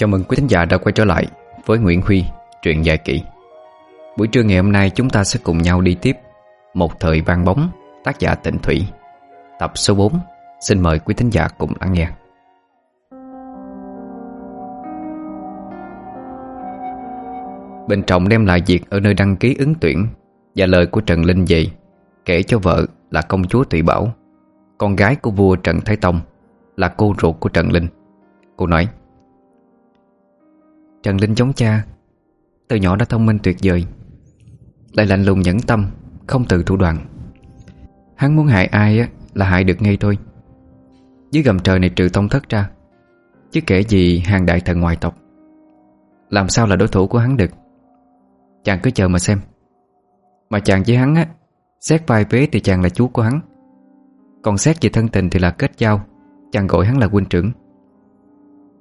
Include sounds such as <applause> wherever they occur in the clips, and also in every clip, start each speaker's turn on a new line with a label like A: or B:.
A: Chào mừng quý thính giả đã quay trở lại với Nguyễn Huy, truyện dài kỷ. Buổi trưa ngày hôm nay chúng ta sẽ cùng nhau đi tiếp Một thời vang bóng, tác giả Tịnh Thủy. Tập số 4, xin mời quý thính giả cùng lắng nghe. Bình Trọng đem lại việc ở nơi đăng ký ứng tuyển Và lời của Trần Linh dạy Kể cho vợ là công chúa Tụy Bảo. Con gái của vua Trần Thái Tông Là cô ruột của Trần Linh. Cô nói Trần Linh giống cha. Từ nhỏ đã thông minh tuyệt vời Lại lạnh lùng nhẫn tâm Không từ thủ đoạn. Hắn muốn hại ai á, là hại được ngay thôi. Dưới gầm trời này trừ tông thất ra Chứ kể gì hàng đại thần ngoại tộc. Làm sao là đối thủ của hắn được? Chàng cứ chờ mà xem. Mà chàng với hắn á Xét vai vế thì chàng là chú của hắn. Còn xét về thân tình thì là kết giao Chàng gọi hắn là huynh trưởng.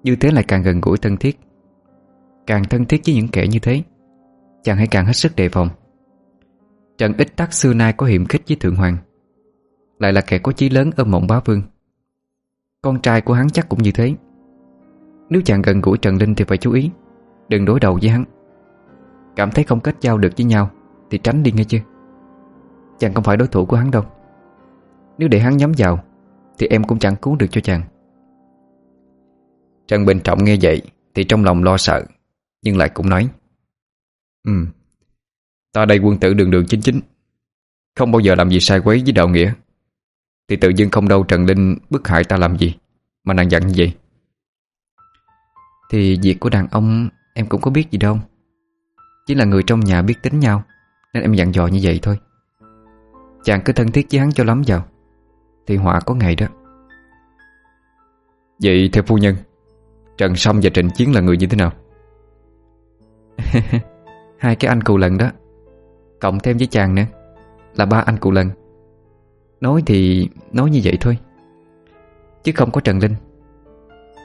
A: Như thế lại càng gần gũi thân thiết. Càng thân thiết với những kẻ như thế, Chàng hãy càng hết sức đề phòng. Trần Ích Tắc xưa nay có hiểm khích với Thượng Hoàng, Lại là kẻ có chí lớn ở mộng bá vương. Con trai của hắn chắc cũng như thế. Nếu chàng gần gũi Trần Linh thì phải chú ý, Đừng đối đầu với hắn. Cảm thấy không kết giao được với nhau Thì tránh đi nghe chưa? Chàng không phải đối thủ của hắn đâu. Nếu để hắn nhắm vào Thì em cũng chẳng cứu được cho chàng. Trần Bình Trọng nghe vậy Thì trong lòng lo sợ. Nhưng lại cũng nói Ừ. Um, Ta đây quân tử đường đường chính chính Không bao giờ làm gì sai quấy với đạo nghĩa. Thì tự dưng không đâu Trần Linh bức hại ta làm gì Mà nàng giận như vậy. Thì việc của đàn ông Em cũng có biết gì đâu. Chỉ là người trong nhà biết tính nhau Nên em dặn dò như vậy thôi. Chàng cứ thân thiết với hắn cho lắm vào Thì họa có ngày đó. Vậy theo phu nhân Trần Song và Trịnh Chiến là người như thế nào? Hai cái anh cù lần đó. Cộng thêm với chàng nữa. Là ba anh cù lần. Nói thì nói như vậy thôi. Chứ không có Trần Linh.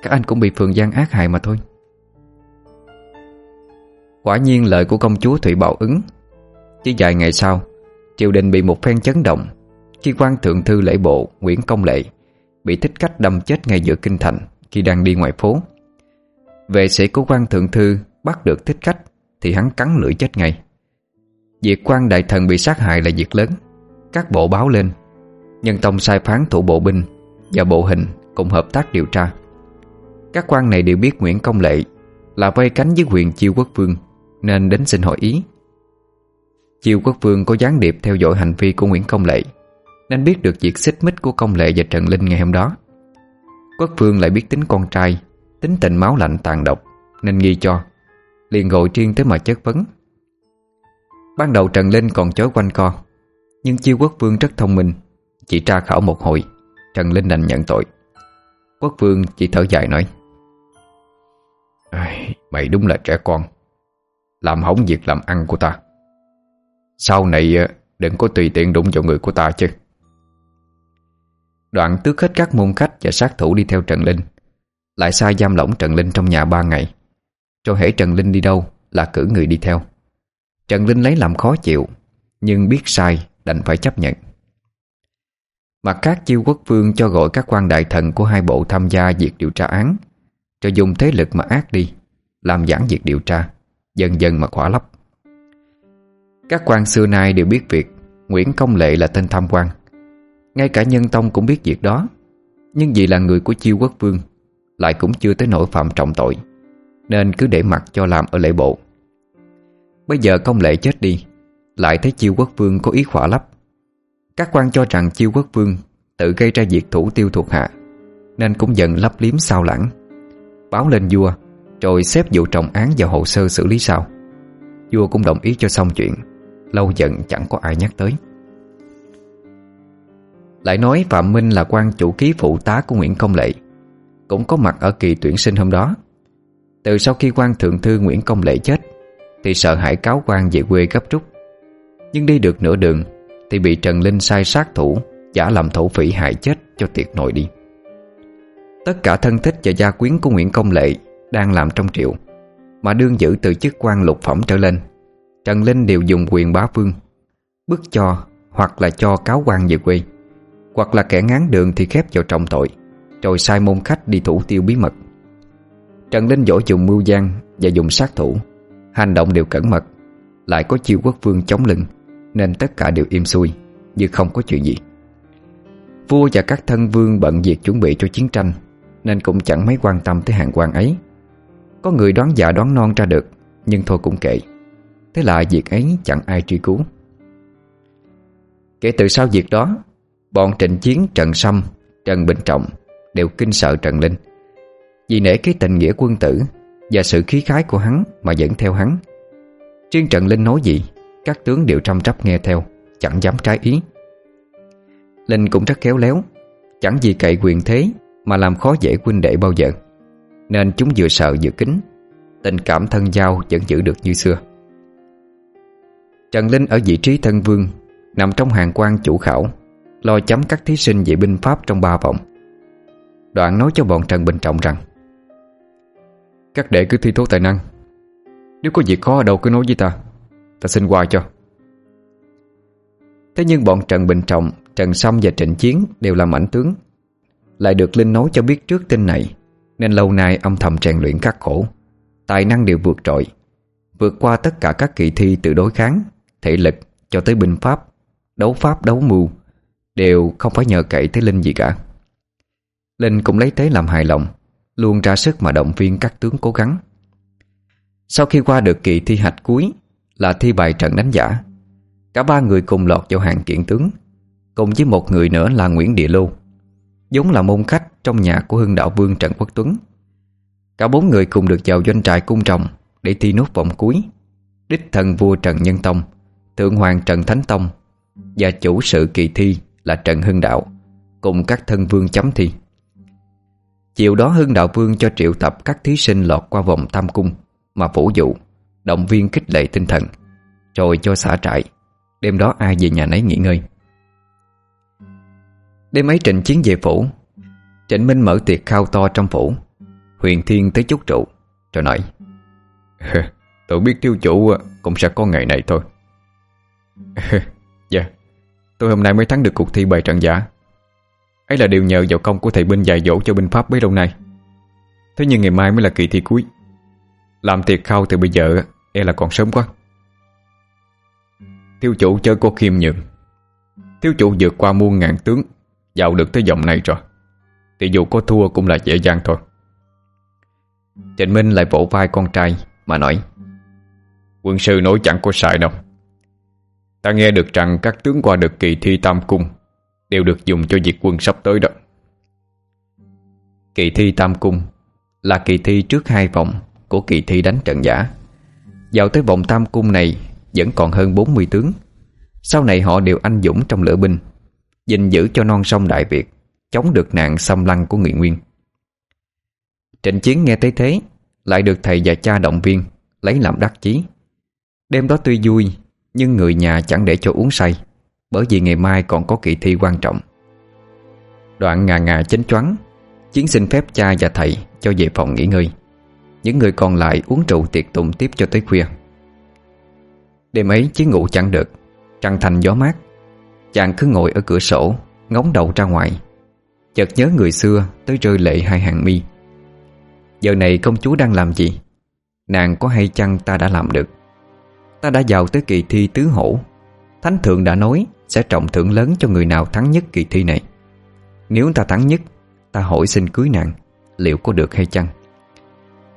A: Các anh cũng bị phường Giang ác hại mà thôi. Quả nhiên lợi của công chúa Thủy Bảo ứng. Chứ vài ngày sau, Triều đình bị một phen chấn động. Khi quan thượng thư lễ bộ Nguyễn Công Lệ Bị thích cách đâm chết ngay giữa kinh thành Khi đang đi ngoài phố. Vệ sĩ của quan thượng thư Bắt được thích khách Thì hắn cắn lưỡi chết ngay. Việc quan đại thần bị sát hại là việc lớn, Các bộ báo lên. Nhân tông sai phán thủ bộ binh Và bộ hình cùng hợp tác điều tra. Các quan này đều biết Nguyễn Công Lệ Là vây cánh với quyền Chiêu Quốc Vương, Nên đến xin hỏi ý. Chiêu Quốc Vương có gián điệp theo dõi hành vi của Nguyễn Công Lệ, Nên biết được việc xích mích của Công Lệ và Trần Linh ngày hôm đó. Quốc Vương lại biết tính con trai, Tính tình máu lạnh tàn độc, Nên nghi cho. Liền gọi riêng tới mà chất vấn. Ban đầu Trần Linh còn chối quanh co, Nhưng chiêu quốc vương rất thông minh, Chỉ tra khảo một hồi, Trần Linh đành nhận tội. Quốc vương chỉ thở dài nói Mày đúng là trẻ con, Làm hỏng việc làm ăn của ta. Sau này ờ, đừng có tùy tiện đụng vào người của ta chứ. Đoạn tước hết các môn khách và sát thủ đi theo Trần Linh, Lại sai giam lỏng Trần Linh trong nhà ba ngày cho hễ Trần Linh đi đâu Là cử người đi theo. Trần Linh lấy làm khó chịu, Nhưng biết sai đành phải chấp nhận. Mặt khác, chiêu quốc vương cho gọi các quan đại thần của hai bộ tham gia việc điều tra án, cho dùng thế lực mà ác đi, Làm giảng việc điều tra, Dần dần mà khỏa lấp. Các quan xưa nay đều biết việc Nguyễn Công Lệ là tên tham quan. Ngay cả Nhân Tông cũng biết việc đó, Nhưng vì là người của chiêu quốc vương, Lại cũng chưa tới nỗi phạm trọng tội. Nên cứ để mặt cho làm ở lễ bộ. Bây giờ công lệ chết đi, Lại thấy chiêu quốc vương có ý khỏa lấp. Các quan cho rằng chiêu quốc vương Tự gây ra việc thủ tiêu thuộc hạ, Nên cũng dần lấp liếm sao lãng. Báo lên vua, Rồi xếp vụ trọng án vào hồ sơ xử lý sau. Vua cũng đồng ý cho xong chuyện, Lâu dần chẳng có ai nhắc tới. Lại nói Phạm Minh là quan chủ ký phụ tá của Nguyễn Công Lệ, Cũng có mặt ở kỳ tuyển sinh hôm đó. Từ sau khi quan thượng thư Nguyễn Công Lệ chết, Thì sợ hãi cáo quan về quê gấp rút. Nhưng đi được nửa đường, Thì bị Trần Linh sai sát thủ, Giả làm thổ phỉ hại chết cho tiệc nội đi. Tất cả thân thích và gia quyến của Nguyễn Công Lệ Đang làm trong triệu Mà đương giữ từ chức quan lục phẩm trở lên, Trần Linh đều dùng quyền bá vương, Bức cho hoặc là cho cáo quan về quê, Hoặc là kẻ ngán đường thì khép vào trọng tội, Rồi sai môn khách đi thủ tiêu bí mật. Trần Linh Võ dùng mưu gian và dùng sát thủ. Hành động đều cẩn mật, Lại có chiêu quốc vương chống lưng, Nên tất cả đều im xuôi Như không có chuyện gì. Vua và các thân vương bận việc chuẩn bị cho chiến tranh, Nên cũng chẳng mấy quan tâm tới hàng quan ấy. Có người đoán già đoán non ra được, Nhưng thôi cũng kệ. Thế là việc ấy chẳng ai truy cứu. Kể từ sau việc đó, Bọn trịnh chiến, Trần Sâm, Trần Bình Trọng Đều kinh sợ Trần Linh. Vì nể cái tình nghĩa quân tử Và sự khí khái của hắn mà dẫn theo hắn. Trương Trần Linh nói gì, Các tướng đều trăm trắp nghe theo, Chẳng dám trái ý. Linh cũng rất khéo léo, Chẳng vì cậy quyền thế Mà làm khó dễ huynh đệ bao giờ, Nên chúng vừa sợ vừa kính, Tình cảm thân giao vẫn giữ được như xưa. Trần Linh ở vị trí thân vương, Nằm trong hàng quan chủ khảo, Lo chấm các thí sinh về binh pháp trong ba vòng. Đoạn nói cho bọn Trần Bình Trọng rằng các đệ cứ thi thố tài năng. Nếu có việc khó ở đâu cứ nói với ta. Ta xin qua cho. Thế nhưng bọn Trần Bình Trọng, Trần Sâm và Trịnh Chiến đều là mảnh tướng. Lại được Linh nói cho biết trước tin này, Nên lâu nay âm thầm rèn luyện khắc khổ. Tài năng đều vượt trội. Vượt qua tất cả các kỳ thi từ đối kháng, Thể lực cho tới binh pháp, Đấu pháp, đấu mưu, Đều không phải nhờ cậy tới Linh gì cả. Linh cũng lấy thế làm hài lòng. Luôn ra sức mà động viên các tướng cố gắng. Sau khi qua được kỳ thi hạch cuối Là thi bài trận đánh giả, Cả ba người cùng lọt vào hàng kiện tướng, Cùng với một người nữa là Nguyễn Địa Lô, vốn là môn khách trong nhà của Hưng Đạo Vương Trần Quốc Tuấn. Cả bốn người cùng được vào doanh trại cung trọng Để thi nốt vòng cuối, Đích thần vua Trần Nhân Tông, Thượng hoàng Trần Thánh Tông Và chủ sự kỳ thi là Trần Hưng Đạo Cùng các thân vương chấm thi. Chiều đó Hưng Đạo Vương cho triệu tập các thí sinh lọt qua vòng tam cung Mà phủ dụ, Động viên kích lệ tinh thần, Rồi cho xả trại. Đêm đó ai về nhà nấy nghỉ ngơi. Đêm ấy Trịnh Chiến về phủ. Trịnh Minh mở tiệc khao to trong phủ. Huyền Thiên tới chút trụ, Rồi nói Tôi biết tiêu chủ cũng sẽ có ngày này thôi. Dạ Tôi hôm nay mới thắng được cuộc thi bài trận giả. Ấy là điều nhờ vào công của thầy binh dạy dỗ cho binh pháp bấy lâu nay. Thế nhưng ngày mai mới là kỳ thi cuối. Làm thiệt khâu từ bây giờ E là còn sớm quá. Thiếu chủ chơi cô khiêm nhường, Thiếu chủ vượt qua muôn ngàn tướng Dạo được tới dòng này rồi. Thì dù có thua cũng là dễ dàng thôi. Trịnh Minh lại vỗ vai con trai Mà nói Quân sư nói chẳng có sai đâu. Ta nghe được rằng các tướng qua được kỳ thi tam cung Đều được dùng cho việc quân sắp tới đó. Kỳ thi Tam Cung Là kỳ thi trước hai vòng Của kỳ thi đánh trận giả. Vào tới vòng Tam Cung này Vẫn còn hơn 40 tướng. Sau này họ đều anh dũng trong lửa binh, gìn giữ cho non sông Đại Việt, Chống được nạn xâm lăng của người Nguyên. Trịnh Chiến nghe thấy thế, Lại được thầy và cha động viên, Lấy làm đắc chí. Đêm đó tuy vui, Nhưng người nhà chẳng để cho uống say. Bởi vì ngày mai còn có kỳ thi quan trọng. Đoạn ngà ngà chánh choáng, Chiến xin phép cha và thầy cho về phòng nghỉ ngơi. Những người còn lại uống rượu tiệc tùng tiếp cho tới khuya. Đêm ấy chiến ngủ chẳng được, Trăng thành gió mát. Chàng cứ ngồi ở cửa sổ, Ngóng đầu ra ngoài. Chợt nhớ người xưa tới rơi lệ hai hàng mi. Giờ này công chúa đang làm gì? Nàng có hay chăng ta đã làm được? Ta đã vào tới kỳ thi tứ hổ. Thánh thượng đã nói sẽ trọng thưởng lớn cho người nào thắng nhất kỳ thi này. Nếu ta thắng nhất, Ta hỏi xin cưới nàng, Liệu có được hay chăng?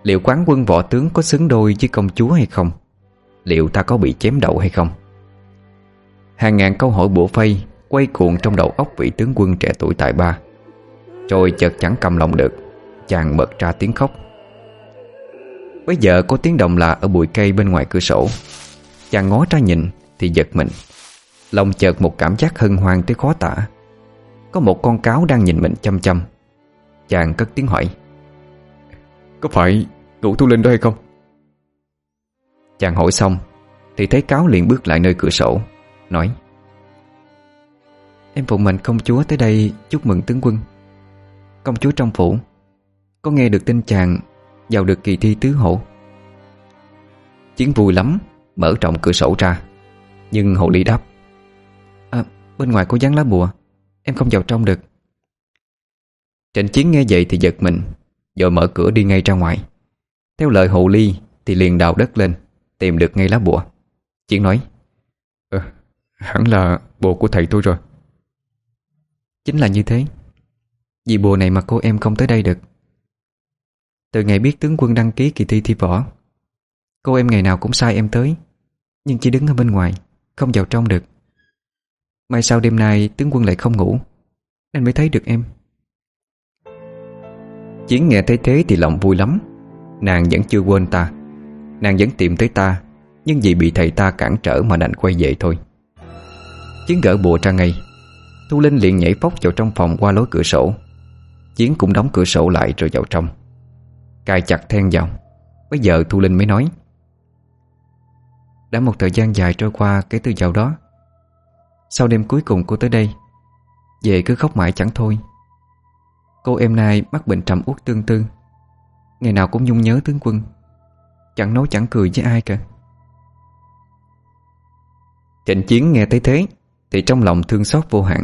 A: Liệu quán quân võ tướng có xứng đôi với công chúa hay không? Liệu ta có bị chém đầu hay không? Hàng ngàn câu hỏi bổ phây Quay cuộn trong đầu óc vị tướng quân trẻ tuổi tại ba. Rồi chợt chẳng cầm lòng được, Chàng bật ra tiếng khóc. Bây giờ có tiếng động lạ ở bụi cây bên ngoài cửa sổ. Chàng ngó ra nhìn Thì giật mình. Lòng chợt một cảm giác hân hoan tới khó tả. Có một con cáo đang nhìn mình chăm chăm. Chàng cất tiếng hỏi. Có phải ngủ thu linh đó hay không? Chàng hỏi xong Thì thấy cáo liền bước lại nơi cửa sổ Nói. Em phụng mệnh công chúa tới đây chúc mừng tướng quân. Công chúa trong phủ Có nghe được tin chàng vào được kỳ thi tứ hổ Chiến vui lắm Mở trọng cửa sổ ra Nhưng hậu lý đáp. Bên ngoài có dán lá bùa. Em không vào trong được. Trịnh Chiến nghe vậy thì giật mình Rồi mở cửa đi ngay ra ngoài. Theo lời hộ ly thì liền đào đất lên Tìm được ngay lá bùa. Chiến nói
B: ờ, Hẳn là bùa của thầy tôi rồi.
C: Chính là như thế. Vì bùa này mà cô em không tới đây được. Từ ngày biết tướng quân đăng ký kỳ thi thi võ Cô em ngày nào cũng sai em tới Nhưng chỉ đứng ở bên ngoài Không vào trong được. Mai sau đêm nay tướng quân lại không ngủ, Nên mới thấy được em.
A: Chiến nghe thấy thế thì lòng vui lắm. Nàng vẫn chưa quên ta. Nàng vẫn tìm tới ta, Nhưng vì bị thầy ta cản trở mà đành quay về thôi. Chiến gỡ bùa ra ngay. Thu Linh liền nhảy phóc vào trong phòng qua lối cửa sổ. Chiến cũng đóng cửa sổ lại rồi vào trong. Cài chặt then vào. Bây giờ Thu Linh mới nói,
C: Đã một thời gian dài trôi qua kể từ vào đó sau đêm cuối cùng cô tới đây, Về cứ khóc mãi chẳng thôi. Cô em nay mắc bệnh trầm uất tương tư. Ngày nào cũng nhung nhớ tướng quân, Chẳng nói chẳng cười với ai cả.
A: Trịnh chiến nghe thấy thế, Thì trong lòng thương xót vô hạn.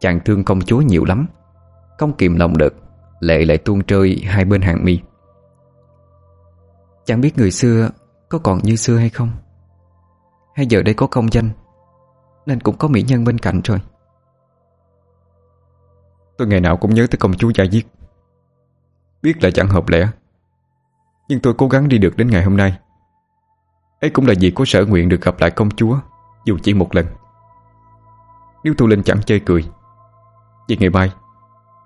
A: Chàng thương công chúa nhiều lắm, Không kìm lòng được, Lệ lại tuôn trơi hai bên hàng mi.
C: Chẳng biết người xưa Có còn như xưa hay không? Hay giờ đây có công danh? Nên cũng có mỹ nhân bên cạnh rồi.
B: Tôi ngày nào cũng nhớ tới công chúa gia diết. Biết là chẳng hợp lẽ Nhưng tôi cố gắng đi được đến ngày hôm nay. Ấy cũng là vì có sở nguyện được gặp lại công chúa Dù chỉ một lần. Nếu tôi Linh chẳng chơi cười Vậy ngày mai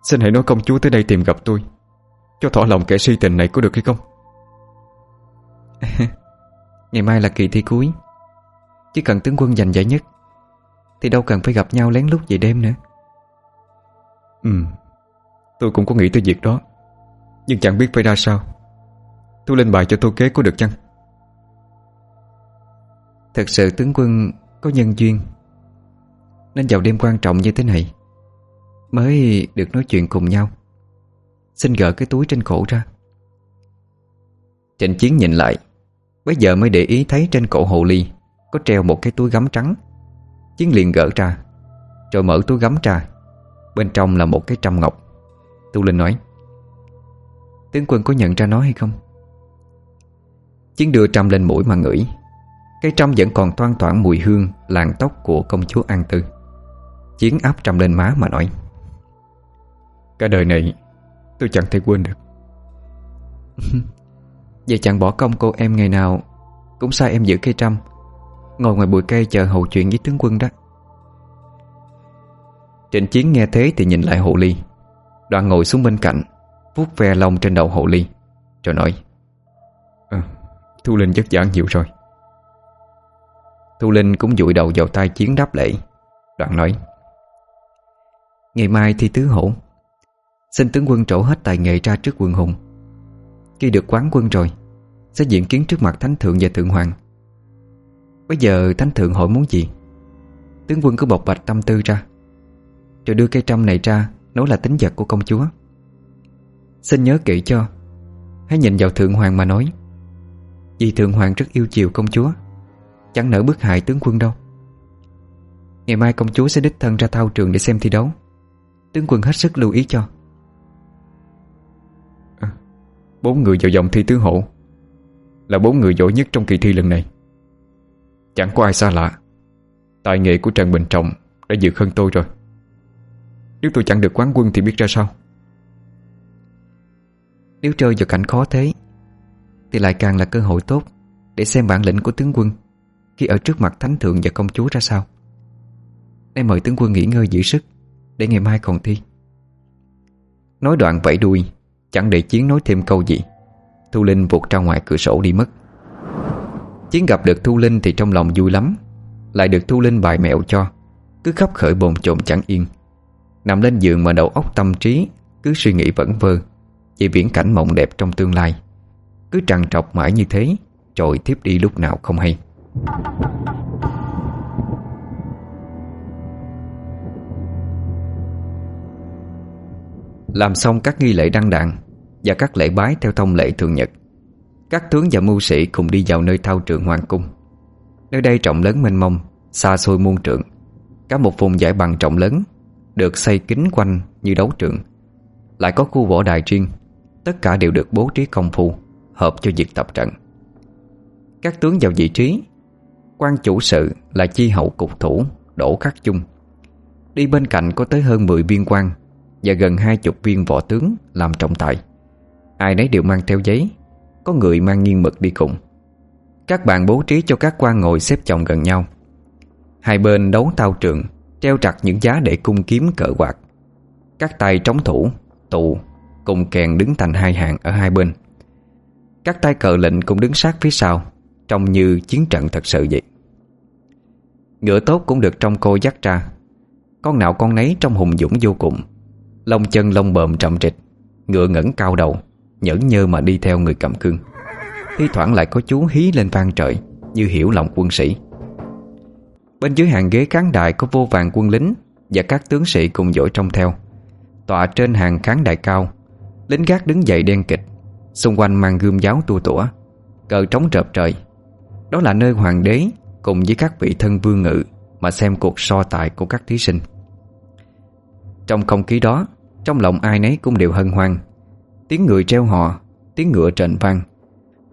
B: Xin hãy nói công chúa tới đây tìm gặp tôi Cho thỏa lòng kẻ si tình này có được hay không? <laughs>
C: Ngày mai là kỳ thi cuối. Chỉ cần tướng quân giành giải nhất thì đâu cần phải gặp nhau lén lút về đêm nữa.
B: Ừ Tôi cũng có nghĩ tới việc đó. Nhưng chẳng biết phải ra sao. Tôi lên bài cho tôi kế có được chăng?
C: Thật sự tướng quân có nhân duyên. Nên vào đêm quan trọng như thế này Mới được nói chuyện cùng nhau. Xin gỡ cái túi trên cổ ra.
A: Trịnh Chiến nhìn lại Bây giờ mới để ý thấy trên cổ hồ ly Có treo một cái túi gấm trắng. Chiến liền gỡ ra, Rồi mở túi gắm ra. Bên trong là một cái trăm ngọc. Tu Linh nói,
C: Tướng quân có nhận ra nó hay không?
A: Chiến đưa trăm lên mũi mà ngửi. Cây trăm vẫn còn toan thoảng mùi hương, Làn tóc của công chúa An Tư. Chiến áp trăm lên má mà nói,
B: Cả đời này, Tôi chẳng thể quên được. <laughs>
C: Vậy chẳng bỏ công cô em ngày nào Cũng sai em giữ cây trăm Ngồi ngoài bụi cây chờ hậu chuyện với tướng quân đó.
A: Trịnh Chiến nghe thế thì nhìn lại Hậu ly. Đoạn ngồi xuống bên cạnh vuốt ve lông trên đầu Hậu ly Rồi nói
B: à, Thu Linh chất giảng nhiều rồi.
A: Thu Linh cũng dụi đầu vào tay Chiến đáp lễ. Đoạn nói
C: Ngày mai thi tứ hổ. Xin tướng quân trổ hết tài nghệ ra trước quân hùng. Khi được quán quân rồi Sẽ diễn kiến trước mặt thánh thượng và thượng hoàng. Bây giờ thánh thượng hỏi muốn gì? Tướng quân cứ bộc bạch tâm tư ra Rồi đưa cây trăm này ra nó là tính vật của công chúa. Xin nhớ kỹ cho Hãy nhìn vào thượng hoàng mà nói Vì thượng hoàng rất yêu chiều công chúa Chẳng nỡ bức hại tướng quân đâu. Ngày mai công chúa sẽ đích thân ra thao trường để xem thi đấu. Tướng quân hết sức lưu ý cho.
B: À, Bốn người vào dòng thi tứ hộ Là bốn người giỏi nhất trong kỳ thi lần này. Chẳng có ai xa lạ. Tài nghệ của Trần Bình Trọng đã vượt hơn tôi rồi. Nếu tôi chẳng được quán quân thì biết ra sao?
C: Nếu chơi vào cảnh khó thế, Thì lại càng là cơ hội tốt Để xem bản lĩnh của tướng quân Khi ở trước mặt thánh thượng và công chúa ra sao. Nên mời tướng quân nghỉ ngơi giữ sức Để ngày mai còn thi.
A: Nói đoạn vẫy đuôi, Chẳng để Chiến nói thêm câu gì. Thu Linh vụt ra ngoài cửa sổ đi mất. Chiến gặp được Thu Linh thì trong lòng vui lắm, Lại được Thu Linh bài mẹo cho, Cứ khắp khởi bồn trộn chẳng yên. Nằm lên giường mà đầu óc tâm trí, Cứ suy nghĩ vẩn vơ, chỉ viễn cảnh mộng đẹp trong tương lai. Cứ trằn trọc mãi như thế trội tiếp đi lúc nào không hay. Làm xong các nghi lễ đăng đàn Và các lễ bái theo thông lệ thường nhật các tướng và mưu sĩ cùng đi vào nơi thao trường hoàng cung. Nơi đây trọng lớn mênh mông, Xa xôi muôn trượng. Cả một vùng giải bằng trọng lớn, Được xây kính quanh như đấu trường. Lại có khu võ đài riêng, Tất cả đều được bố trí công phu, Hợp cho việc tập trận. Các tướng vào vị trí, quan chủ sự là chi hậu cục thủ Đỗ Khắc Chung. Đi bên cạnh có tới hơn 10 viên quan Và gần hai chục viên võ tướng làm trọng tài. Ai nấy đều mang theo giấy có người mang nghiêng mực đi cùng. Các bạn bố trí cho các quan ngồi xếp chồng gần nhau. Hai bên đấu tao trường Treo chặt những giá để cung kiếm cỡ quạt. Các tay trống thủ, tụ Cùng kèn đứng thành hai hàng ở hai bên. Các tay cờ lệnh cũng đứng sát phía sau Trông như chiến trận thật sự vậy. Ngựa tốt cũng được trong cô dắt ra. Con nào con nấy trong hùng dũng vô cùng. Lông chân lông bờm trầm trịch Ngựa ngẩng cao đầu. Nhẫn nhơ mà đi theo người cầm cương. Thi thoảng lại có chú hí lên vang trời, Như hiểu lòng quân sĩ. Bên dưới hàng ghế khán đài Có vô vàng quân lính Và các tướng sĩ cùng dỗi trong theo. Tọa trên hàng khán đài cao, Lính gác đứng dậy đen kịch, Xung quanh mang gươm giáo tua tủa, Cờ trống rợp trời. Đó là nơi hoàng đế cùng với các vị thân vương ngự Mà xem cuộc so tài của các thí sinh. Trong không khí đó, Trong lòng ai nấy cũng đều hân hoan Tiếng người treo hò, Tiếng ngựa trền vang.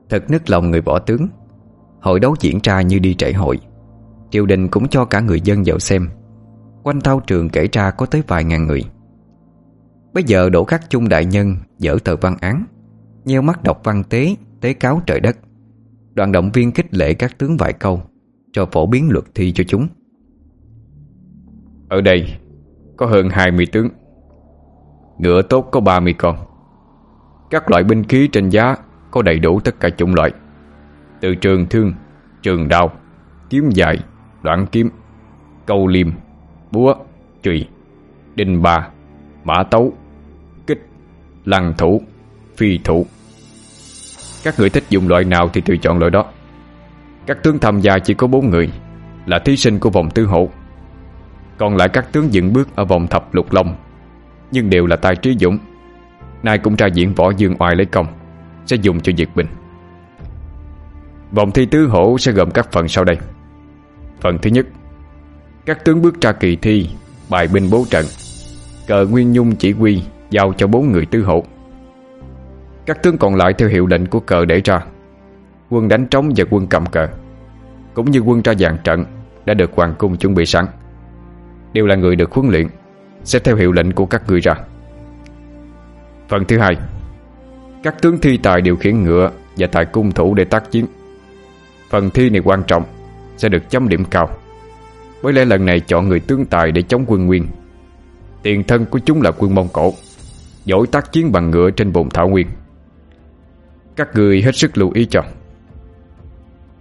A: Thật nức lòng người bỏ tướng. Hội đấu diễn ra như đi trễ hội. Triều đình cũng cho cả người dân vào xem. Quanh thao trường kể ra có tới vài ngàn người. Bây giờ đổ khắc chung đại nhân, Dở tờ văn án. Nheo mắt đọc văn tế Tế cáo trời đất. Đoàn động viên kích lệ các tướng vài câu, Cho phổ biến luật thi cho chúng.
B: Ở đây, Có hơn 20 tướng. Ngựa tốt có 30 con. Các loại binh khí trên giá Có đầy đủ tất cả chủng loại. Từ trường thương, trường đao Kiếm dài, đoạn kiếm Câu liềm búa, trùy Đinh bà, mã tấu Kích, lăng thủ, phi thủ. Các người thích dùng loại nào thì tùy chọn loại đó. Các tướng tham gia chỉ có 4 người Là thí sinh của vòng tư hộ Còn lại các tướng dựng bước ở vòng thập lục long Nhưng đều là tài trí dũng. Nay cũng ra diễn võ dương oai lấy công, Sẽ dùng cho diệt bình. Vòng thi tứ hổ sẽ gồm các phần sau đây. Phần thứ nhất, Các tướng bước ra kỳ thi, Bài binh bố trận, Cờ Nguyên Nhung chỉ huy Giao cho bốn người tứ hổ. Các tướng còn lại theo hiệu lệnh của cờ để ra, Quân đánh trống và quân cầm cờ, Cũng như quân ra dàn trận Đã được hoàng cung chuẩn bị sẵn. Đều là người được huấn luyện, Sẽ theo hiệu lệnh của các người ra. Phần thứ hai. Các tướng thi tài điều khiển ngựa Và tài cung thủ để tác chiến. Phần thi này quan trọng, Sẽ được chấm điểm cao. Bởi lẽ lần này chọn người tướng tài để chống quân nguyên. Tiền thân của chúng là quân Mông Cổ, Giỏi tác chiến bằng ngựa trên vùng Thảo Nguyên. Các người hết sức lưu ý cho.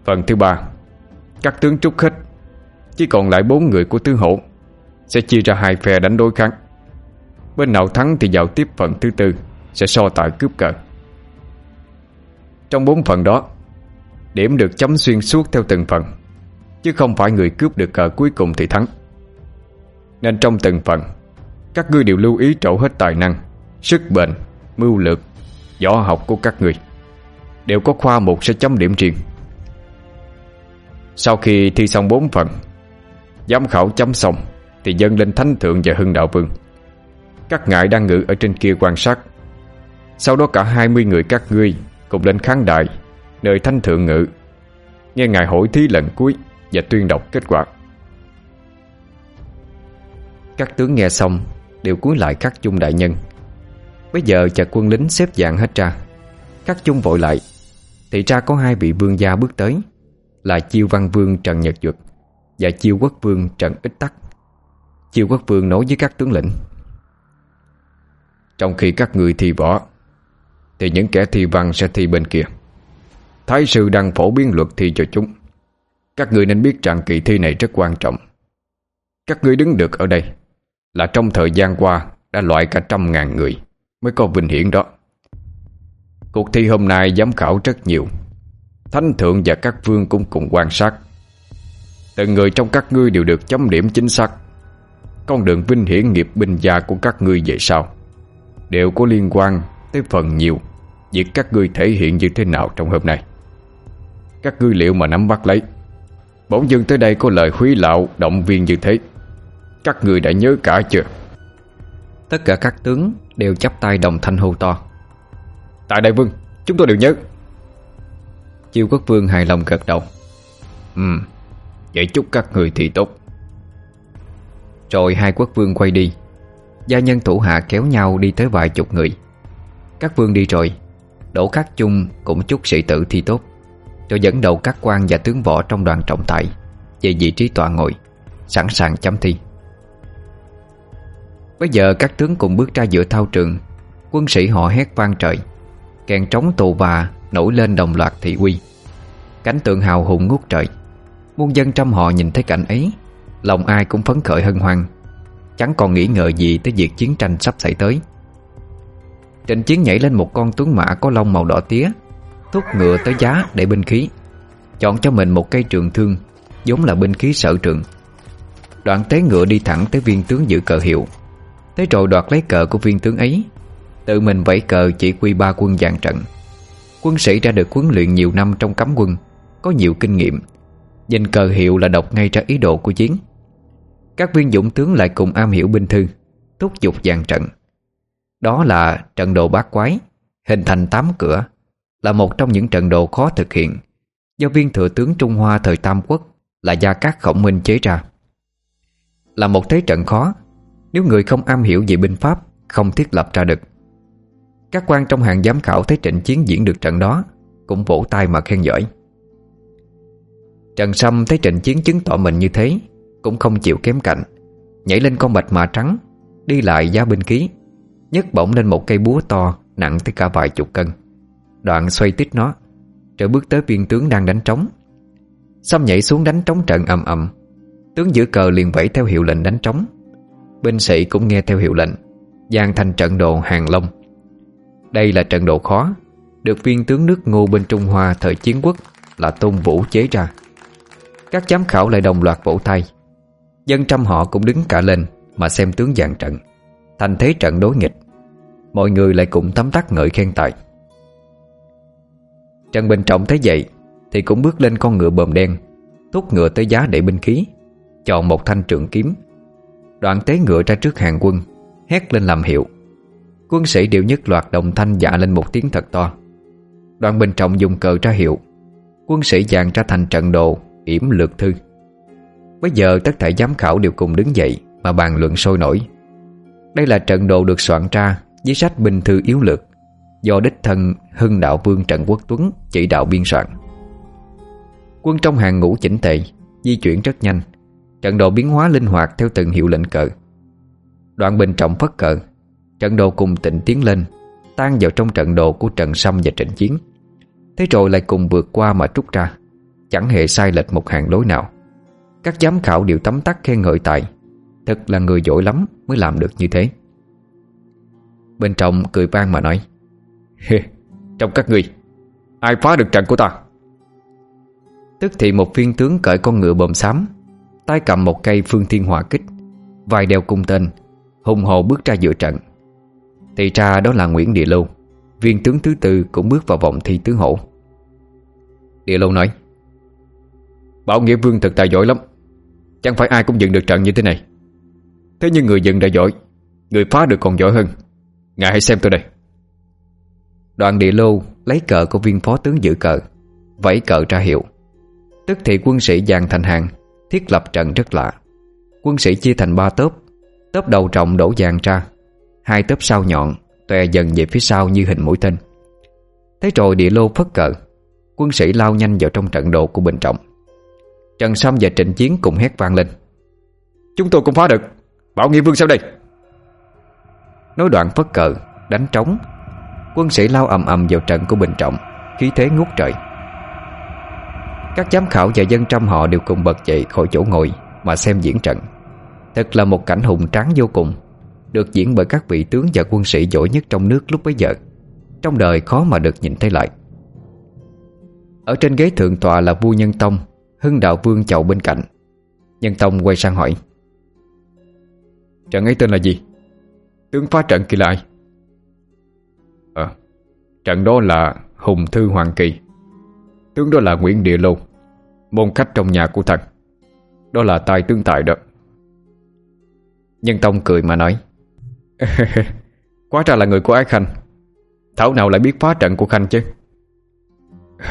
B: Phần thứ ba. Các tướng trúc khích. Chỉ còn lại bốn người của tướng hổ, Sẽ chia ra hai phe đánh đối kháng. Bên nào thắng thì vào tiếp phần thứ tư Sẽ so tài cướp cờ. Trong bốn phần đó Điểm được chấm xuyên suốt theo từng phần Chứ không phải người cướp được cờ cuối cùng thì thắng. Nên trong từng phần Các ngươi đều lưu ý trổ hết tài năng Sức bền, mưu lược Võ học của các người. Đều có khoa mục sẽ chấm điểm riêng. Sau khi thi xong bốn phần Giám khảo chấm xong Thì dâng lên thánh thượng và hưng đạo vương. Các ngại đang ngự ở trên kia quan sát. Sau đó cả hai mươi người các ngươi Cùng lên khán đại Nơi thánh thượng ngự. Nghe ngài hỏi thí lần cuối Và tuyên đọc kết quả.
A: Các tướng nghe xong Đều cúi lại khắc chung đại nhân. Bây giờ chợt quân lính xếp dạng hết ra. Các chung vội lại. Thì ra có hai vị vương gia bước tới, Là chiêu văn vương Trần Nhật Duật Và chiêu quốc vương Trần Ích Tắc. Chiêu quốc vương nói với các tướng lĩnh
B: trong khi các người thi võ, Thì những kẻ thi văn sẽ thi bên kia. Thái sư đang phổ biến luật thi cho chúng. Các người nên biết rằng kỳ thi này rất quan trọng. Các người đứng được ở đây Là trong thời gian qua Đã loại cả trăm ngàn người Mới có vinh hiển đó. Cuộc thi hôm nay giám khảo rất nhiều. Thánh thượng và các vương cũng cùng quan sát. Từng người trong các ngươi đều được chấm điểm chính xác. Con đường vinh hiển nghiệp binh gia của các ngươi về sau. Đều có liên quan tới phần nhiều Việc các ngươi thể hiện như thế nào trong hôm nay. Các ngươi liệu mà nắm bắt lấy. Bỗng dưng tới đây có lời húy lạo Động viên như thế. Các ngươi đã nhớ cả chưa?
A: Tất cả các tướng đều chắp tay đồng thanh hô to.
B: Tại đại vương Chúng tôi đều nhớ.
A: Chiêu quốc vương hài lòng gật đầu. Ừ Vậy chúc các người thì tốt. Rồi hai quốc vương quay đi. Gia nhân thủ hạ kéo nhau đi tới vài chục người. Các vương đi rồi. Đỗ Khắc Chung cũng chúc sĩ tử thi tốt, Cho dẫn đầu các quan và tướng võ trong đoàn trọng tài Về vị trí tòa ngồi, Sẵn sàng chấm thi. Bây giờ các tướng cùng bước ra giữa thao trường, Quân sĩ họ hét vang trời, Kèn trống tù và nổi lên đồng loạt thị uy. Cánh tượng hào hùng ngút trời. Muôn dân trăm họ nhìn thấy cảnh ấy, Lòng ai cũng phấn khởi hân hoan. Chẳng còn nghĩ ngờ gì tới việc chiến tranh sắp xảy tới. Trịnh Chiến nhảy lên một con tuấn mã có lông màu đỏ tía, Thúc ngựa tới giá để binh khí. Chọn cho mình một cây trường thương, giống là binh khí sở trường. Đoạn tế ngựa đi thẳng tới viên tướng giữ cờ hiệu. Thế rồi đoạt lấy cờ của viên tướng ấy. Tự mình vẫy cờ chỉ quy ba quân dàn trận. Quân sĩ ra được huấn luyện nhiều năm trong cấm quân, Có nhiều kinh nghiệm. Nhìn cờ hiệu là đọc ngay ra ý đồ của chiến các viên dũng tướng lại cùng am hiểu binh thư, Thúc giục dàn trận. Đó là trận đồ bát quái, Hình thành tám cửa, Là một trong những trận đồ khó thực hiện. Do viên thừa tướng Trung Hoa thời Tam Quốc Là Gia các Khổng Minh chế ra. Là một thế trận khó, Nếu người không am hiểu về binh pháp, Không thiết lập ra được. Các quan trong hàng giám khảo thấy trận chiến diễn được trận đó, Cũng vỗ tay mà khen giỏi. Trần Sâm thấy trận chiến chứng tỏ mình như thế cũng không chịu kém cạnh. Nhảy lên con bạch mã trắng, Đi lại giá binh ký nhấc bổng lên một cây búa to, Nặng tới cả vài chục cân. Đoạn xoay tít nó Trở bước tới viên tướng đang đánh trống. Xong nhảy xuống đánh trống trận ầm ầm. Tướng giữ cờ liền vẫy theo hiệu lệnh đánh trống. Binh sĩ cũng nghe theo hiệu lệnh, Giang thành trận đồ hàng lông Đây là trận đồ khó, Được viên tướng nước ngô bên Trung Hoa Thời chiến quốc là Tôn Vũ chế ra. Các giám khảo lại đồng loạt vỗ tay. Dân trăm họ cũng đứng cả lên Mà xem tướng dàn trận. Thành thế trận đối nghịch. Mọi người lại cũng tấm tắt ngợi khen tài. Trần Bình Trọng thấy vậy Thì cũng bước lên con ngựa bờm đen, Thúc ngựa tới giá để binh khí, Chọn một thanh trượng kiếm. Đoạn tế ngựa ra trước hàng quân, Hét lên làm hiệu. Quân sĩ đều nhất loạt đồng thanh dạ lên một tiếng thật to. Đoạn Bình Trọng dùng cờ ra hiệu. Quân sĩ dàn ra thành trận đồ, Yểm lược thư. Bây giờ tất cả giám khảo đều cùng đứng dậy Mà bàn luận sôi nổi. Đây là trận đồ được soạn ra Với sách bình thư yếu lược Do đích thân Hưng Đạo Vương Trần Quốc Tuấn Chỉ đạo biên soạn. Quân trong hàng ngũ chỉnh tệ Di chuyển rất nhanh. Trận đồ biến hóa linh hoạt theo từng hiệu lệnh cờ. Đoạn bình trọng phất cờ, Trận đồ cùng tịnh tiến lên, Tan vào trong trận đồ của Trần Sâm và Trịnh Chiến. Thế rồi lại cùng vượt qua mà trút ra, Chẳng hề sai lệch một hàng lối nào. Các giám khảo đều tấm tắc khen ngợi Tài. Thật là người giỏi lắm mới làm được như thế. Bên trong cười vang mà nói Trong các người, Ai phá được trận của ta? Tức thì một viên tướng cởi con ngựa bồm xám, tay cầm một cây phương thiên hỏa kích, Vài đeo cung tên, Hùng hồ bước ra giữa trận. Thì ra đó là Nguyễn Địa Lâu, Viên tướng thứ tư cũng bước vào vòng thi tướng hổ. Địa Lâu nói, Bảo Nghĩa Vương thật tài giỏi lắm Chẳng phải ai cũng dựng được trận như thế này. Thế nhưng người dựng đã giỏi, Người phá được còn giỏi hơn. Ngài hãy xem tôi đây. Đoàn địa lô lấy cờ của viên phó tướng giữ cờ, Vẫy cờ ra hiệu. Tức thì quân sĩ dàn thành hàng, Thiết lập trận rất lạ. Quân sĩ chia thành ba tớp Tớp đầu trọng đổ dàn ra, Hai tớp sau nhọn, Tòe dần về phía sau như hình mũi tên. Thế rồi địa lô phất cờ, Quân sĩ lao nhanh vào trong trận độ của Bình Trọng. Trần Sam và Trịnh Chiến cùng hét vang lên. Chúng tôi cũng phá được. Bảo Nghi Vương sao đây? Nói đoạn phất cờ Đánh trống. Quân sĩ lao ầm ầm vào trận của Bình Trọng, Khí thế ngút trời. Các giám khảo và dân trăm họ Đều cùng bật dậy khỏi chỗ ngồi Mà xem diễn trận. Thật là một cảnh hùng tráng vô cùng, Được diễn bởi các vị tướng và quân sĩ giỏi nhất trong nước lúc bấy giờ. Trong đời khó mà được nhìn thấy lại. Ở trên ghế thượng tọa là vua Nhân Tông Hưng đạo vương chậu bên cạnh. Nhân Tông quay sang hỏi. Trận ấy tên là gì? Tướng phá trận kia lại Ờ à, Trận đó là Hùng Thư Hoàng Kỳ. Tướng đó là Nguyễn Địa Lô Môn khách trong nhà của thần. Đó là tài tướng tài đó. Nhân Tông cười mà nói. <laughs> Quá ra là người của Ái Khanh. Thảo nào lại biết phá trận của Khanh chứ?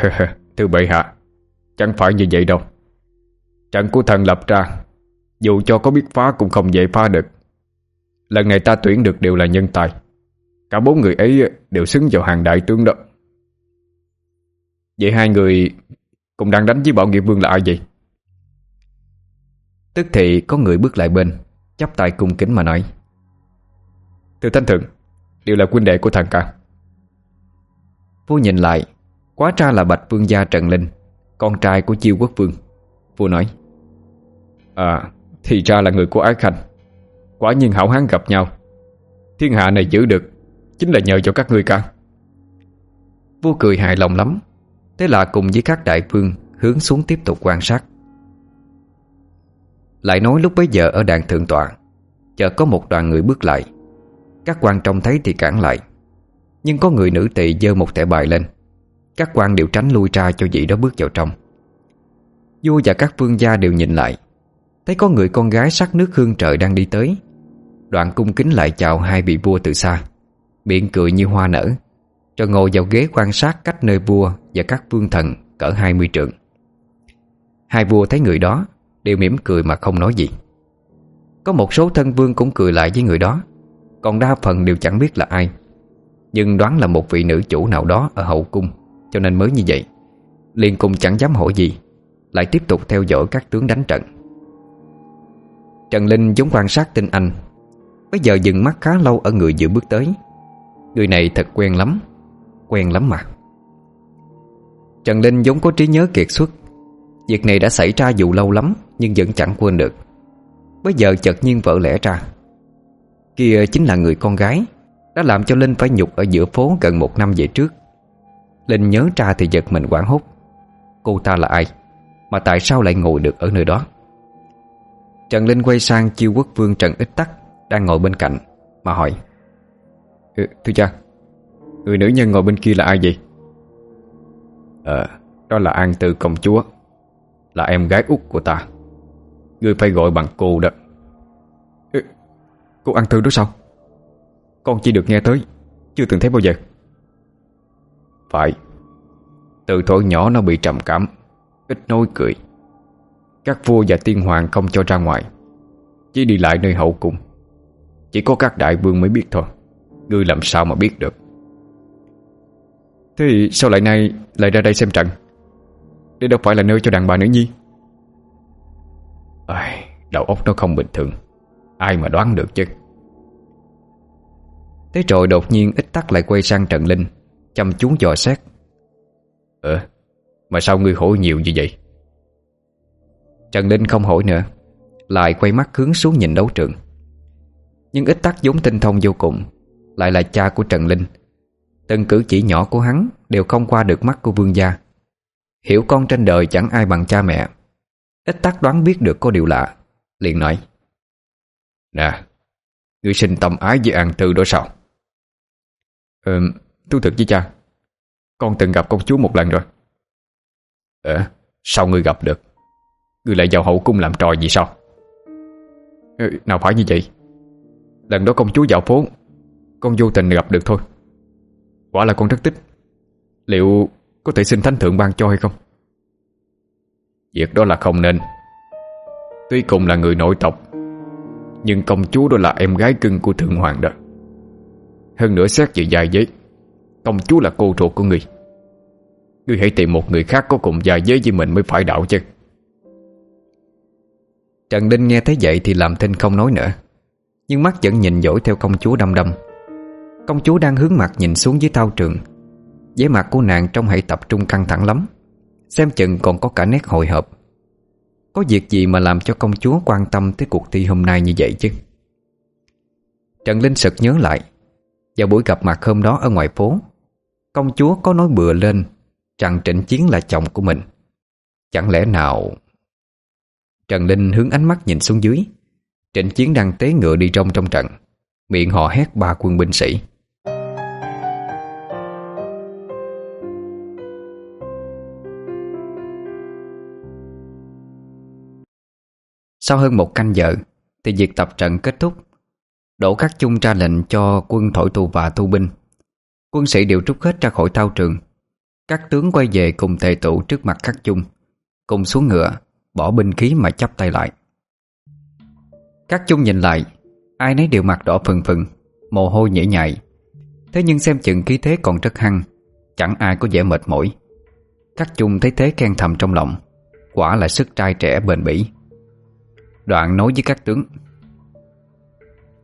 A: <laughs>
B: Thưa bệ hạ Chẳng phải như vậy đâu. Trận của thần lập ra, Dù cho có biết phá cũng không dễ phá được. Lần này ta tuyển được đều là nhân tài. Cả bốn người ấy đều xứng vào hàng đại tướng đó. Vậy hai người Cũng đang đánh với Bảo Nghiệp Vương là ai vậy?
A: Tức thì có người bước lại bên, chắp tay cung kính mà nói.
B: Thưa thanh Thượng, Đều là huynh đệ của thần cả.
A: Vua nhìn lại, Quá ra là Bạch Vương gia Trần Linh. Con trai của Chiêu Quốc Vương. Vua nói
B: À thì ra là người của Ái Khanh. Quả nhiên hảo hán gặp nhau. Thiên hạ này giữ được, Chính là nhờ cho các ngươi ca.
A: Vua cười hài lòng lắm. Thế là cùng với các đại vương Hướng xuống tiếp tục quan sát. Lại nói lúc bấy giờ ở đàn thượng tọa, Chợt có một đoàn người bước lại. Các quan trong thấy thì cản lại. Nhưng có người nữ tỳ giơ một thẻ bài lên. Các quan đều tránh lui ra cho vị đó bước vào trong. Vua và các vương gia đều nhìn lại. Thấy có người con gái sắc nước hương trời đang đi tới. Đoạn cung kính lại chào hai vị vua từ xa. Miệng cười như hoa nở. Rồi ngồi vào ghế quan sát cách nơi vua và các vương thần cỡ hai mươi trượng. Hai vua thấy người đó, đều mỉm cười mà không nói gì. Có một số thân vương cũng cười lại với người đó. Còn đa phần đều chẳng biết là ai. Nhưng đoán là một vị nữ chủ nào đó ở hậu cung. Cho nên mới như vậy. Liên cũng chẳng dám hỏi gì, Lại tiếp tục theo dõi các tướng đánh trận. Trần Linh vốn quan sát tinh anh, Bây giờ dừng mắt khá lâu ở người giữa bước tới. Người này thật quen lắm Quen lắm mà. Trần Linh vốn có trí nhớ kiệt xuất, Việc này đã xảy ra dù lâu lắm Nhưng vẫn chẳng quên được. Bây giờ chợt nhiên vỡ lẽ ra. Kia chính là người con gái, Đã làm cho Linh phải nhục ở giữa phố gần một năm về trước. Linh nhớ ra thì giật mình quảng hốt. Cô ta là ai? Mà tại sao lại ngồi được ở nơi đó? Trần Linh quay sang chiêu quốc vương Trần Ích Tắc Đang ngồi bên cạnh, Mà hỏi
B: Thưa cha, Người nữ nhân ngồi bên kia là ai vậy? Ờ Đó là An Tư công chúa, Là em gái út của ta. Người phải gọi bằng cô đó. Cô An Tư đó sao? Con chỉ được nghe tới, Chưa từng thấy bao giờ. Phải. Từ thổi nhỏ nó bị trầm cảm Ít nói cười. Các vua và tiên hoàng không cho ra ngoài Chỉ đi lại nơi hậu cung. Chỉ có các đại vương mới biết thôi Ngươi làm sao mà biết được? Thế sao lại nay lại ra đây xem trận? Đây đâu phải là nơi cho đàn bà nữ nhi? À, Đầu óc nó không bình thường Ai mà đoán được chứ?
A: Thế rồi đột nhiên ít tắc lại quay sang Trần Linh. Chăm chú dò xét.
B: Ờ Mà sao ngươi hỏi nhiều như vậy?
A: Trần Linh không hỏi nữa, Lại quay mắt hướng xuống nhìn đấu trường. Nhưng ít tắc vốn tinh thông vô cùng, Lại là cha của Trần Linh. Từng cử chỉ nhỏ của hắn Đều không qua được mắt của vương gia. Hiểu con trên đời chẳng ai bằng cha mẹ. Ít tắc đoán biết được có điều lạ, Liền nói.
B: Nè, Ngươi sinh tâm ái với An Tư đó sao?
A: Ừm Thú thực với cha. Con từng gặp công chúa một lần rồi.
B: Ờ Sao ngươi gặp được? Ngươi lại vào hậu cung làm trò gì sao?
A: Ừ, Nào phải như vậy. Lần đó công chúa dạo phố Con vô tình gặp được thôi. Quả là con rất thích. Liệu có thể xin thánh thượng ban cho hay không?
B: Việc đó là không nên. Tuy cùng là người nội tộc Nhưng công chúa đó là em gái cưng của thượng hoàng đó. Hơn nữa xét về dài giấy Công chúa là cô ruột của người Ngươi hãy tìm một người khác có cùng gia giới với mình mới phải đạo chứ.
A: Trần Linh nghe thấy vậy thì làm thinh không nói nữa, Nhưng mắt vẫn nhìn dỗi theo công chúa đăm đăm. Công chúa đang hướng mặt nhìn xuống dưới thao trường. Vẻ mặt của nàng trong hãy tập trung căng thẳng lắm, Xem chừng còn có cả nét hồi hộp. Có việc gì mà làm cho công chúa quan tâm tới cuộc thi hôm nay như vậy chứ? Trần Linh sực nhớ lại, Vào buổi gặp mặt hôm đó ở ngoài phố Công chúa có nói bừa lên Rằng Trịnh Chiến là chồng của mình. Chẳng lẽ nào? Trần Linh hướng ánh mắt nhìn xuống dưới. Trịnh Chiến đang tế ngựa đi trong trong trận, Miệng họ hét ba quân binh sĩ. Sau hơn một canh giờ, Thì việc tập trận kết thúc. Đỗ Khắc Chung ra lệnh cho quân thổi tù và thu binh. Quân sĩ đều trút hết ra khỏi thao trường. Các tướng quay về cùng tề tụ trước mặt khắc chung, Cùng xuống ngựa, Bỏ binh khí mà chắp tay lại. Các chung nhìn lại, Ai nấy đều mặt đỏ phừng phừng, Mồ hôi nhễ nhại. Thế nhưng xem chừng khí thế còn rất hăng, Chẳng ai có vẻ mệt mỏi. Các chung thấy thế khen thầm trong lòng, Quả là sức trai trẻ bền bỉ. Đoạn nói với các tướng,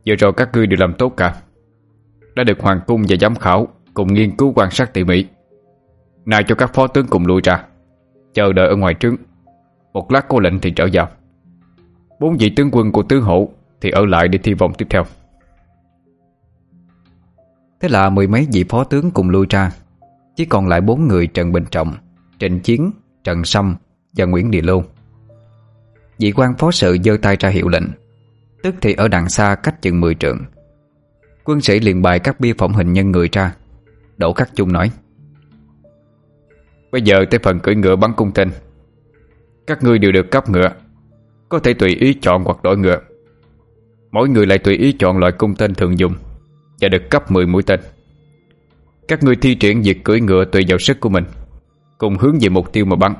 B: Giờ rồi các ngươi đều làm tốt cả, Đã được hoàng cung và giám khảo Cùng nghiên cứu quan sát tỉ mỉ. Nào cho các phó tướng cùng lui ra Chờ đợi ở ngoài trướng. Một lát cô lệnh thì trở vào. Bốn vị tướng quân của tướng hộ Thì ở lại để thi vọng tiếp theo.
A: Thế là mười mấy vị phó tướng cùng lui ra Chỉ còn lại bốn người Trần Bình Trọng Trịnh Chiến, Trần Sâm và Nguyễn Địa Lô. Vị quan phó sự giơ tay ra hiệu lệnh Tức thì ở đằng xa cách chừng 10 trượng. Quân sĩ liền bài các bia phỏng hình nhân người ra Đỗ Khắc Chung nói.
B: Bây giờ tới phần cưỡi ngựa bắn cung tên. Các ngươi đều được cấp ngựa. Có thể tùy ý chọn hoặc đổi ngựa. Mỗi người lại tùy ý chọn loại cung tên thường dùng Và được cấp 10 mũi tên. Các ngươi thi triển việc cưỡi ngựa tùy vào sức của mình, Cùng hướng về mục tiêu mà bắn.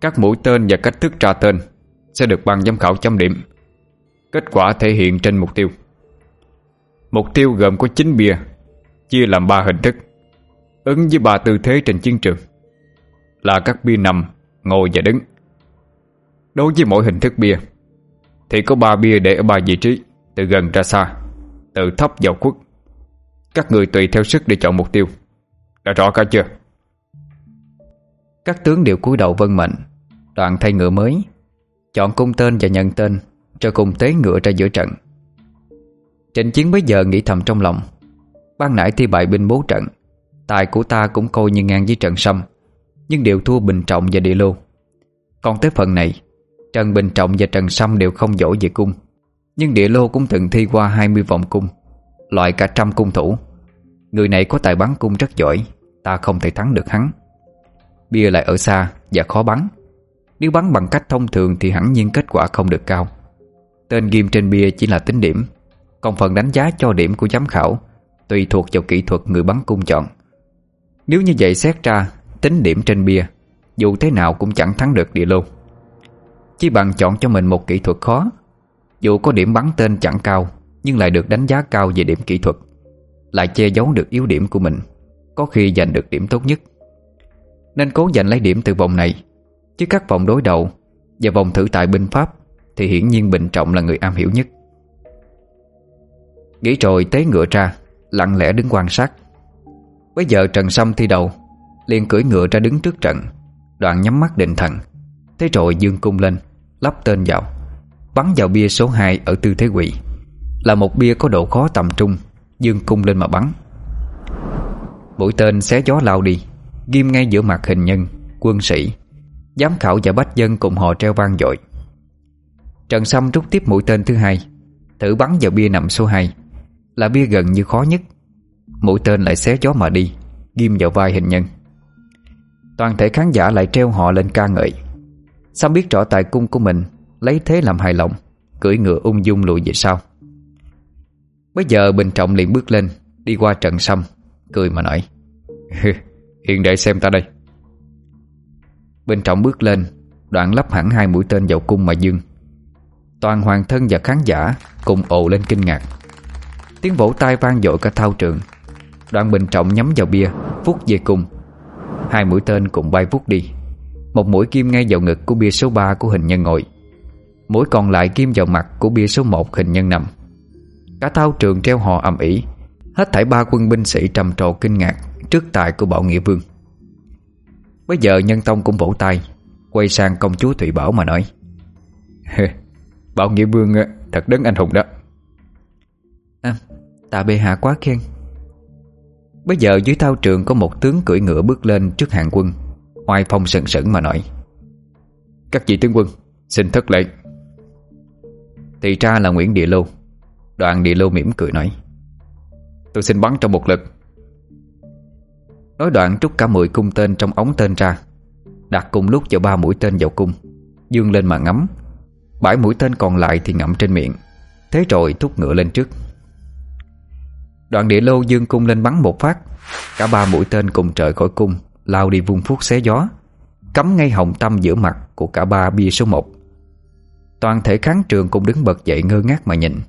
B: Các mũi tên và cách thức tra tên Sẽ được ban giám khảo chấm điểm. Kết quả thể hiện trên mục tiêu. Mục tiêu gồm có 9 bia chia làm ba hình thức, ứng với ba tư thế trên chiến trường, là các bia nằm, ngồi và đứng. Đối với mỗi hình thức bia, thì có ba bia để ở ba vị trí, từ gần ra xa, từ thấp vào khuất. Các người tùy theo sức để chọn mục tiêu. Đã rõ cả chưa?
A: Các tướng đều cúi đầu vân mệnh, đoạn thay ngựa mới, chọn cung tên và nhận tên, cho cùng tế ngựa ra giữa trận. Trịnh Chiến bây giờ nghĩ thầm trong lòng Ban nãy thi bại binh bố trận, Tài của ta cũng coi như ngang với trận sâm, Nhưng đều thua Bình Trọng và Địa Lô. Còn tới phần này, Trần Bình Trọng và Trần Sâm đều không giỏi về cung, Nhưng Địa Lô cũng từng thi qua 20 vòng cung, Loại cả trăm cung thủ. Người này có tài bắn cung rất giỏi, Ta không thể thắng được hắn. Bia lại ở xa và khó bắn. Nếu bắn bằng cách thông thường Thì hẳn nhiên kết quả không được cao. Tên ghim trên bia chỉ là tính điểm, Còn phần đánh giá cho điểm của giám khảo Tùy thuộc vào kỹ thuật người bắn cung chọn. Nếu như vậy xét ra, Tính điểm trên bia, Dù thế nào cũng chẳng thắng được địa lô. Chỉ bằng chọn cho mình một kỹ thuật khó, Dù có điểm bắn tên chẳng cao, Nhưng lại được đánh giá cao về điểm kỹ thuật, Lại che giấu được yếu điểm của mình, Có khi giành được điểm tốt nhất. Nên cố giành lấy điểm từ vòng này, Chứ các vòng đối đầu Và vòng thử tại binh pháp Thì hiển nhiên Bình Trọng là người am hiểu nhất. Nghĩ rồi tế ngựa ra lặng lẽ đứng quan sát. Bây giờ Trần Sâm thi đầu, liền cưỡi ngựa ra đứng trước trận. Đoạn nhắm mắt định thần, Thế rồi dương cung lên, Lắp tên vào, Bắn vào bia số 2 ở tư thế quỷ Là một bia có độ khó tầm trung, Dương cung lên mà bắn. Mũi tên xé gió lao đi, Ghim ngay giữa mặt hình nhân, Quân sĩ, Giám khảo và bách dân cùng họ treo vang dội. Trần Sâm rút tiếp mũi tên thứ hai, Thử bắn vào bia nằm số 2 là bia gần như khó nhất. Mũi tên lại xé gió mà đi, Ghim vào vai hình nhân. Toàn thể khán giả lại treo họ lên ca ngợi. Sam biết rõ tài cung của mình, Lấy thế làm hài lòng, Cưỡi ngựa ung dung lùi về sau. Bây giờ Bình Trọng liền bước lên, Đi qua trận xăm Cười mà nói
B: Hiện đại xem ta đây.
A: Bình Trọng bước lên, Đoạn lắp hẳn hai mũi tên vào cung mà dương. Toàn hoàng thân và khán giả Cùng ồ lên kinh ngạc. Tiếng vỗ tay vang dội cả thao trường. Đoạn bình trọng nhắm vào bia Vút về cùng. Hai mũi tên cùng bay vút đi. Một mũi kim ngay vào ngực của bia số 3 của hình nhân ngồi. Mũi còn lại kim vào mặt của bia số 1 hình nhân nằm. Cả thao trường treo hò ầm ĩ. Hết thảy ba quân binh sĩ trầm trồ kinh ngạc Trước tài của Bảo Nghĩa Vương. Bây giờ Nhân Tông cũng vỗ tay, Quay sang công chúa Thụy Bảo mà nói <laughs>
B: Bảo Nghĩa Vương thật đấng anh hùng đó.
A: Tạ bệ hạ quá khen. Bây giờ dưới thao trường có một tướng cưỡi ngựa bước lên trước hàng quân, Oai phong sần sững mà nói,
B: Các vị tướng quân, Xin thất lệ
A: Thì ra là Nguyễn Địa Lô, Đoàn Địa Lô mỉm cười nói,
B: Tôi xin bắn trong một lực.
A: Nói đoạn trút cả 10 cung tên trong ống tên ra, Đặt cùng lúc vào ba mũi tên vào cung, Dương lên mà ngắm. Bảy mũi tên còn lại thì ngậm trên miệng, Thế rồi thúc ngựa lên trước. Đoạn địa lâu dương cung lên bắn một phát. Cả ba mũi tên cùng trời khỏi cung, Lao đi vung phút xé gió, Cắm ngay hồng tâm giữa mặt Của cả ba bia số một. Toàn thể kháng trường cũng đứng bật dậy ngơ ngác mà nhìn.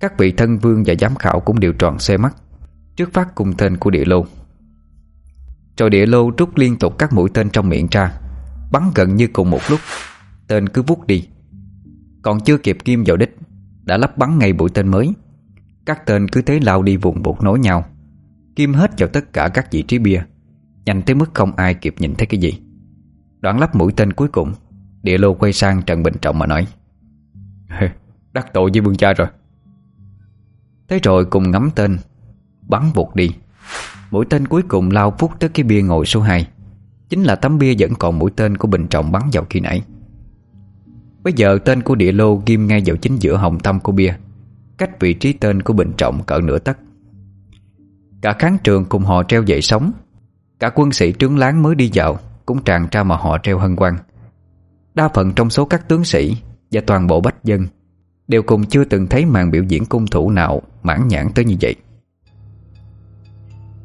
A: Các vị thân vương và giám khảo Cũng đều tròn xe mắt Trước phát cùng tên của địa lô. Rồi địa lô rút liên tục các mũi tên trong miệng ra, Bắn gần như cùng một lúc. Tên cứ vút đi. Còn chưa kịp kim vào đích, Đã lắp bắn ngay mũi tên mới. Các tên cứ thế lao đi vùng vụt nối nhau Kim hết vào tất cả các vị trí bia, Nhanh tới mức không ai kịp nhìn thấy cái gì. Đoạn lắp mũi tên cuối cùng, Địa lô quay sang Trần Bình Trọng mà nói Đắc tội với vương cha rồi. Thế rồi cùng ngắm tên, Bắn vụt đi. Mũi tên cuối cùng lao phút tới cái bia ngồi số 2 Chính là tấm bia vẫn còn mũi tên của Bình Trọng bắn vào khi nãy. Bây giờ tên của địa lô ghim ngay vào chính giữa hồng tâm của bia Cách vị trí tên của Bình Trọng cỡ nửa tấc. Cả kháng trường cùng họ treo dậy sóng. Cả quân sĩ trướng láng mới đi dạo Cũng tràn ra mà họ treo hân hoan. Đa phần trong số các tướng sĩ Và toàn bộ bách dân Đều cùng chưa từng thấy màn biểu diễn cung thủ nào mãn nhãn tới như vậy.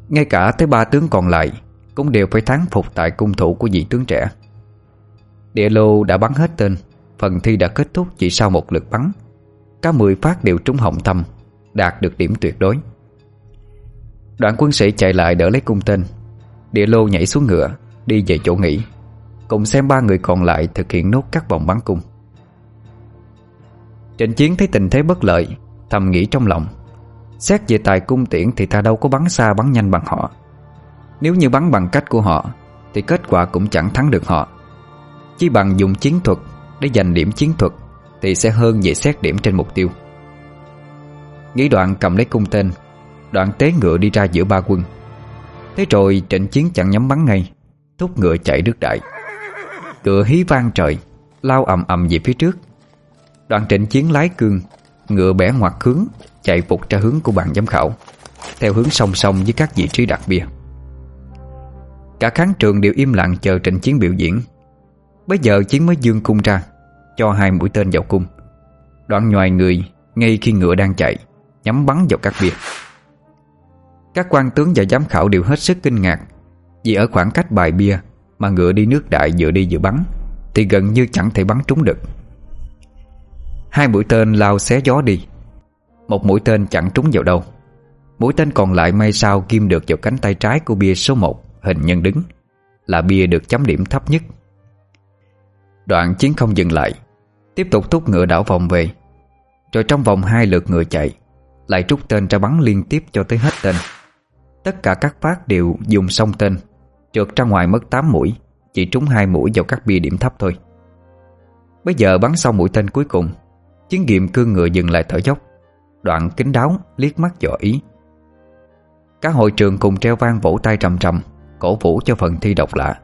A: Ngay cả tới ba tướng còn lại Cũng đều phải thắng phục tại cung thủ của vị tướng trẻ. Địa lô đã bắn hết tên, Phần thi đã kết thúc chỉ sau một lượt bắn. Cả 10 phát đều trúng họng tâm Đạt được điểm tuyệt đối. Đoạn quân sĩ chạy lại đỡ lấy cung tên. Địa lô nhảy xuống ngựa, Đi về chỗ nghỉ. Cùng xem ba người còn lại thực hiện nốt các vòng bắn cung. Trịnh chiến thấy tình thế bất lợi, Thầm nghĩ trong lòng. Xét về tài cung tiễn thì ta đâu có bắn xa bắn nhanh bằng họ. Nếu như bắn bằng cách của họ, Thì kết quả cũng chẳng thắng được họ. Chỉ bằng dùng chiến thuật Để giành điểm chiến thuật thì sẽ hơn về xét điểm trên mục tiêu. Nghĩ đoạn cầm lấy cung tên, Đoạn tế ngựa đi ra giữa ba quân. Thế rồi trận chiến chẳng nhắm bắn ngay, Thúc ngựa chạy đứt đại. Ngựa hí vang trời, Lao ầm ầm về phía trước. Đoạn trịnh chiến lái cương, Ngựa bẻ ngoặt hướng, Chạy vụt ra hướng của bạn giám khảo, Theo hướng song song với các vị trí đặc biệt Cả khán trường đều im lặng chờ trịnh chiến biểu diễn. Bây giờ chiến mới dương cung ra cho hai mũi tên vào cung. Đoạn nhòi người ngay khi ngựa đang chạy, Nhắm bắn vào các bia Các quan tướng và giám khảo đều hết sức kinh ngạc, Vì ở khoảng cách bài bia Mà ngựa đi nước đại vừa đi vừa bắn, Thì gần như chẳng thể bắn trúng được. Hai mũi tên lao xé gió đi, Một mũi tên chẳng trúng vào đâu. Mũi tên còn lại may sao kim được vào cánh tay trái của bia số 1 Hình nhân đứng, Là bia được chấm điểm thấp nhất. Đoạn chiến không dừng lại. Tiếp tục thúc ngựa đảo vòng về. Rồi trong vòng hai lượt ngựa chạy, Lại trút tên ra bắn liên tiếp cho tới hết tên. Tất cả các phát đều dùng xong tên, Trượt ra ngoài mất 8 mũi, Chỉ trúng hai mũi vào các bia điểm thấp thôi. Bây giờ bắn xong mũi tên cuối cùng, Chiến nghiệm cương ngựa dừng lại thở dốc. Đoạn kính đáo liếc mắt dò ý. Cả hội trường cùng treo vang vỗ tay trầm trầm Cổ vũ cho phần thi độc lạ.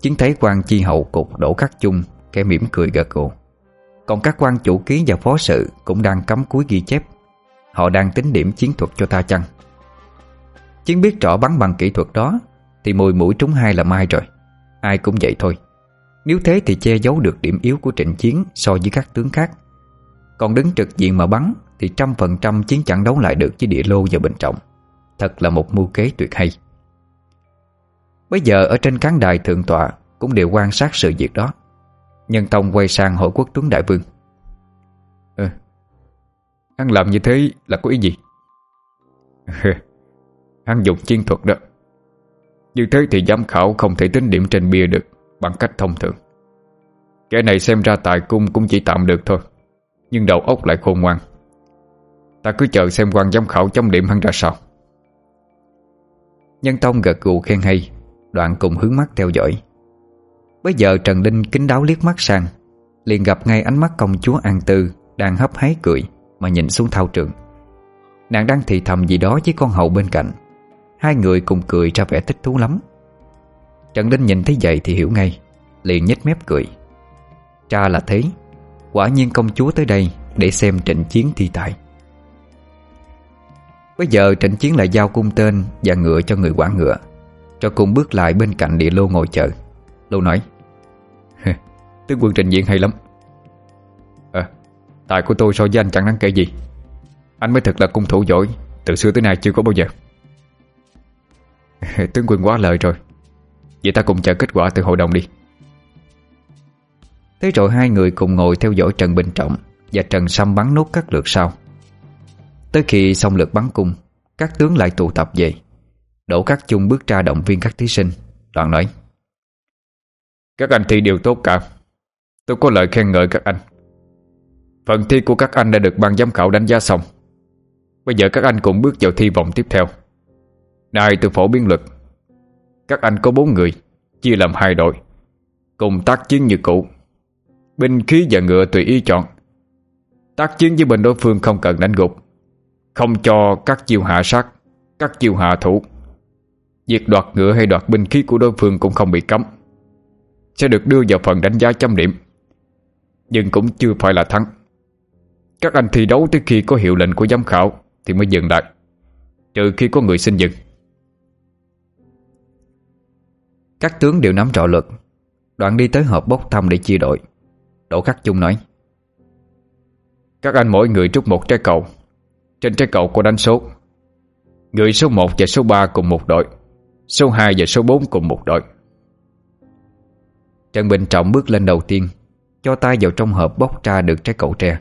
A: Chiến thấy quan chi hậu cục đổ khắc chung, Kẻ mỉm cười gật gù. Còn các quan chủ ký và phó sự Cũng đang cắm cúi ghi chép. Họ đang tính điểm chiến thuật cho ta chăng? Chiến biết rõ bắn bằng kỹ thuật đó, Thì mùi mũi trúng hai là mai rồi. Ai cũng vậy thôi. Nếu thế thì che giấu được điểm yếu của trịnh chiến So với các tướng khác. Còn đứng trực diện mà bắn Thì trăm phần trăm chiến chẳng đấu lại được với địa lô và bình trọng. Thật là một mưu kế tuyệt hay. Bây giờ ở trên khán đài thượng tọa Cũng đều quan sát sự việc đó. Nhân Tông quay sang hỏi quốc tướng đại vương. Ừ, Hắn làm như thế là có ý gì? hắn dùng chiến thuật đó. Như thế thì giám khảo không thể tính điểm trên bia được Bằng cách thông thường. Kẻ này xem ra tài cung cũng chỉ tạm được thôi Nhưng đầu óc lại khôn ngoan. Ta cứ chờ xem quan giám khảo chấm điểm hắn ra sao. Nhân Tông gật gù khen hay Đoạn cùng hướng mắt theo dõi. Bây giờ Trần Linh kính đáo liếc mắt sang, Liền gặp ngay ánh mắt công chúa An Tư Đang hấp hái cười Mà nhìn xuống thao trường. Nàng đang thì thầm gì đó với con hậu bên cạnh. Hai người cùng cười ra vẻ thích thú lắm. Trần Linh nhìn thấy vậy thì hiểu ngay, Liền nhếch mép cười. Cha là thế, Quả nhiên công chúa tới đây Để xem trận chiến thi tài Bây giờ trận chiến lại giao cung tên Và ngựa cho người quản ngựa, Cho cùng bước lại bên cạnh địa lô ngồi chờ. Lô nói Tướng quân trình diện hay lắm. À Tài của tôi so với anh chẳng đáng kể gì. Anh mới thật là cung thủ giỏi, Từ xưa tới nay chưa có bao giờ. <laughs> Tướng quân quá lời rồi.
B: Vậy ta cùng chờ kết quả từ hội đồng đi.
A: Thế rồi hai người cùng ngồi theo dõi Trần Bình Trọng Và Trần Sâm bắn nốt các lượt sau. Tới khi xong lượt bắn cung, Các tướng lại tụ tập về. Đỗ Cát Chung bước ra động viên các thí sinh, Đoạn nói.
B: Các anh thi đều tốt cả. Tôi có lời khen ngợi các anh. Phần thi của các anh đã được ban giám khảo đánh giá xong. Bây giờ các anh cũng bước vào thi vòng tiếp theo. Này tôi phổ biến luật. Các anh có bốn người, Chia làm hai đội, Cùng tác chiến như cũ. Binh khí và ngựa tùy ý chọn. Tác chiến với bên đối phương không cần đánh gục. Không cho các chiêu hạ sát, Các chiêu hạ thủ. Việc đoạt ngựa hay đoạt binh khí của đối phương cũng không bị cấm. Sẽ được đưa vào phần đánh giá chấm điểm. Nhưng cũng chưa phải là thắng. Các anh thi đấu tới khi có hiệu lệnh của giám khảo Thì mới dừng lại, Trừ khi có người xin dừng.
A: Các tướng đều nắm rõ luật. Đoạn đi tới hộp bốc thăm để chia đội. Đỗ Khắc Chung nói,
B: Các anh mỗi người trút một trái cầu. Trên trái cầu có đánh số. Người số 1 và số 3 cùng một đội. Số 2 và số 4 cùng một đội.
A: Trần Bình Trọng bước lên đầu tiên. Cho tay vào trong hộp bóc ra được trái cầu tre.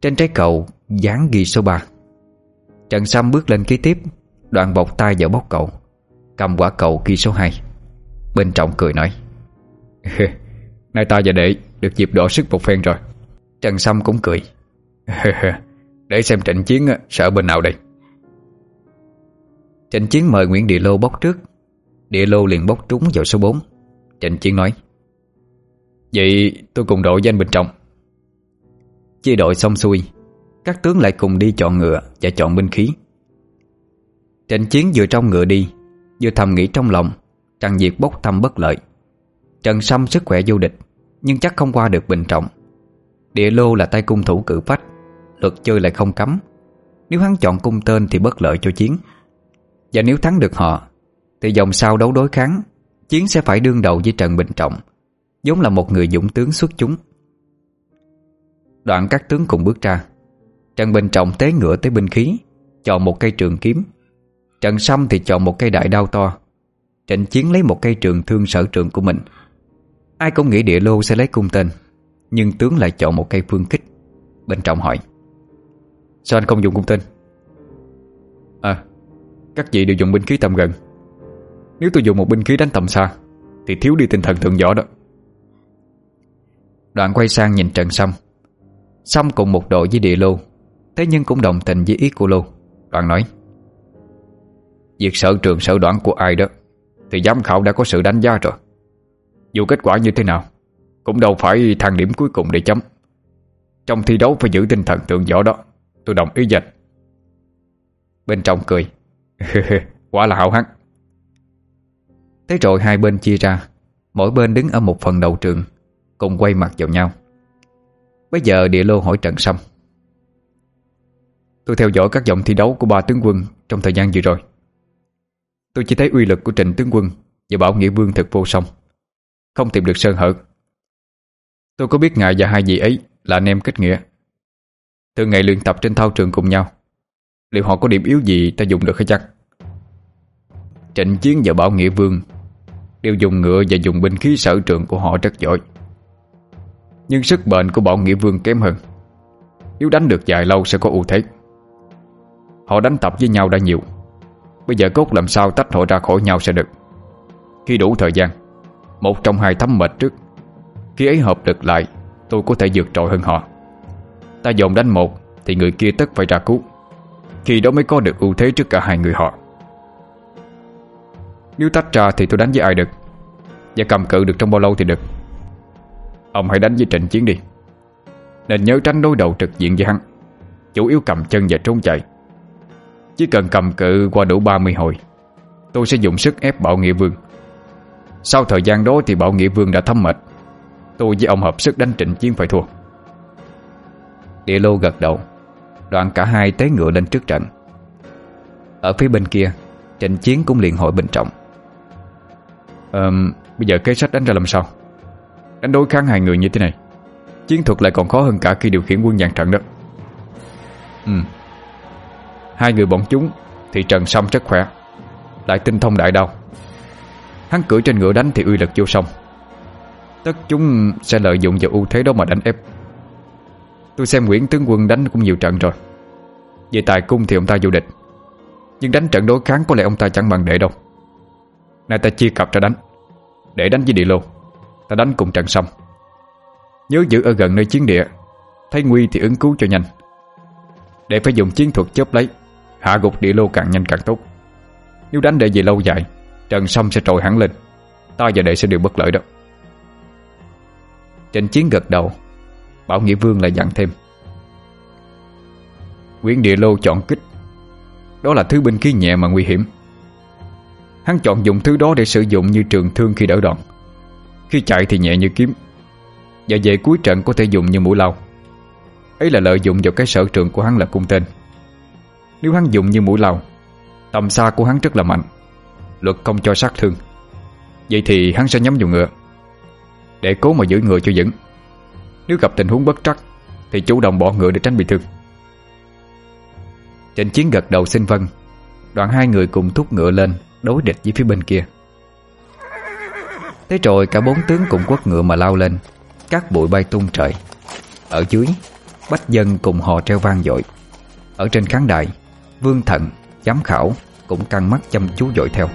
A: Trên trái cầu, dán ghi số 3 Trần Sâm bước lên kế tiếp, Đoạn bọc tay vào bóc cầu, Cầm quả cầu ghi số 2 Bên trọng cười nói
B: Nay ta và đệ được dịp đỏ sức một phen rồi.
A: Trần Sâm cũng cười.
B: cười Để xem trận chiến ờ, sợ bên nào đây.
A: Trận chiến mời Nguyễn Địa Lô bóc trước. Địa Lô liền bóc trúng vào số 4 Trận chiến nói
B: Vậy tôi cùng đội danh Bình Trọng.
A: Chia đội xong xuôi, Các tướng lại cùng đi chọn ngựa Và chọn binh khí. Trận chiến vừa trong ngựa đi, Vừa thầm nghĩ trong lòng, Rằng việc bốc thăm bất lợi. Trần Sâm sức khỏe vô địch, Nhưng chắc không qua được Bình Trọng. Địa lô là tay cung thủ cử phách, Luật chơi lại không cấm. Nếu hắn chọn cung tên thì bất lợi cho chiến. Và nếu thắng được họ, Thì dòng sau đấu đối kháng, Chiến sẽ phải đương đầu với Trần Bình Trọng. Giống là một người dũng tướng xuất chúng. Đoạn các tướng cùng bước ra. Trần Bình Trọng tế ngựa tới binh khí, Chọn một cây trường kiếm. Trần Sâm thì chọn một cây đại đao to. Trịnh Chiến lấy một cây trường thương sở trường của mình. Ai cũng nghĩ địa lô sẽ lấy cung tên, Nhưng tướng lại chọn một cây phương kích Bên Trọng hỏi,
B: Sao anh không dùng cung tên? À Các vị đều dùng binh khí tầm gần. Nếu tôi dùng một binh khí đánh tầm xa, Thì thiếu đi tinh thần thượng võ đó.
A: Đoạn quay sang nhìn Trần Sâm Sâm cùng một đội với địa lô. Thế nhưng cũng đồng tình với ý của lô. Đoạn nói
B: Việc sở trường sở đoạn của ai đó Thì giám khảo đã có sự đánh giá rồi. Dù kết quả như thế nào Cũng đâu phải thang điểm cuối cùng để chấm. Trong thi đấu phải giữ tinh thần tượng võ đó Tôi đồng ý dạch
A: Bên trong cười. <laughs>
B: cười, Quá là hảo hắc
A: Thế rồi hai bên chia ra Mỗi bên đứng ở một phần đầu trường. Cùng quay mặt vào nhau. Bây giờ địa lô hỏi trận xong
B: Tôi theo dõi các dòng thi đấu của ba tướng quân Trong thời gian vừa rồi. Tôi chỉ thấy uy lực của Trịnh tướng quân Và Bảo Nghĩa Vương thật vô song, Không tìm được sơn hở. Tôi có biết ngài và hai vị ấy Là anh em kết nghĩa. Từ ngày luyện tập trên thao trường cùng nhau, Liệu họ có điểm yếu gì ta dùng được hay chắc Trịnh Chiến và Bảo Nghĩa Vương Đều dùng ngựa và dùng binh khí sở trường của họ rất giỏi. Nhưng sức bệnh của bọn nghĩa vương kém hơn. Nếu đánh được dài lâu sẽ có ưu thế. Họ đánh tập với nhau đã nhiều. Bây giờ cốt làm sao tách họ ra khỏi nhau sẽ được. Khi đủ thời gian, Một trong hai thấm mệt trước. Khi ấy hợp được lại, Tôi có thể vượt trội hơn họ. Ta dồn đánh một, Thì người kia tất phải ra cứu. Khi đó mới có được ưu thế trước cả hai người họ. Nếu tách ra thì tôi đánh với ai được? Và cầm cự được trong bao lâu thì được? Ông hãy đánh với Trịnh Chiến đi. Nên nhớ tránh đối đầu trực diện với hắn. Chủ yếu cầm chân và trốn chạy. Chỉ cần cầm cự qua đủ 30 hồi Tôi sẽ dùng sức ép Bảo Nghĩa Vương. Sau thời gian đó thì Bảo Nghĩa Vương đã thấm mệt. Tôi với ông hợp sức đánh Trịnh Chiến phải thua.
A: Địa lô gật đầu Đoạn cả hai té ngựa lên trước trận. Ở phía bên kia Trịnh Chiến cũng liền hội bình trọng.
B: Um, Bây giờ kế sách đánh ra làm sao? Đánh đối kháng hai người như thế này. Chiến thuật lại còn khó hơn cả khi điều khiển quân dàn trận đó. Ừ. Hai người bọn chúng Thì Trần xong rất khỏe, Lại tinh thông đại đao. Hắn cưỡi trên ngựa đánh thì uy lực vô song. Tất chúng sẽ lợi dụng vào ưu thế đó mà đánh ép. Tôi xem Nguyễn Tướng Quân đánh cũng nhiều trận rồi. Về tài cung thì ông ta vô địch. Nhưng đánh trận đối kháng có lẽ ông ta chẳng bằng đệ đâu. Nay ta chia cặp ra đánh. Để đánh với địa lô. Ta đánh cùng trận xong. Nhớ giữ ở gần nơi chiến địa. Thấy nguy thì ứng cứu cho nhanh. Để phải dùng chiến thuật chớp lấy, Hạ gục địa lô càng nhanh càng tốt. Nếu đánh để về lâu dài trần xong sẽ trội hẳn lên. Ta và đệ sẽ đều bất lợi đó.
A: Trên chiến gật đầu, Bảo Nghĩa Vương lại dặn thêm.
B: Nguyễn địa lô chọn kích. Đó là thứ binh khí nhẹ mà nguy hiểm. Hắn chọn dùng thứ đó để sử dụng như trường thương khi đỡ đòn. Khi chạy thì nhẹ như kiếm. Và về cuối trận có thể dùng như mũi lao Ấy là lợi dụng vào cái sở trường của hắn là cung tên. Nếu hắn dùng như mũi lao Tầm xa của hắn rất là mạnh. Luật không cho sát thương. Vậy thì hắn sẽ nhắm vào ngựa. Để cố mà giữ ngựa cho vững. Nếu gặp tình huống bất trắc, Thì chủ động bỏ ngựa để tránh bị thương.
A: Trịnh Chiến gật đầu xin vân Đoạn hai người cùng thúc ngựa lên Đối địch với phía bên kia. Thế rồi cả bốn tướng cùng quất ngựa mà lao lên. Các bụi bay tung trời. Ở dưới Bách dân cùng hò treo vang dội. Ở trên khán đài Vương thận, giám khảo Cũng căng mắt chăm chú dội theo.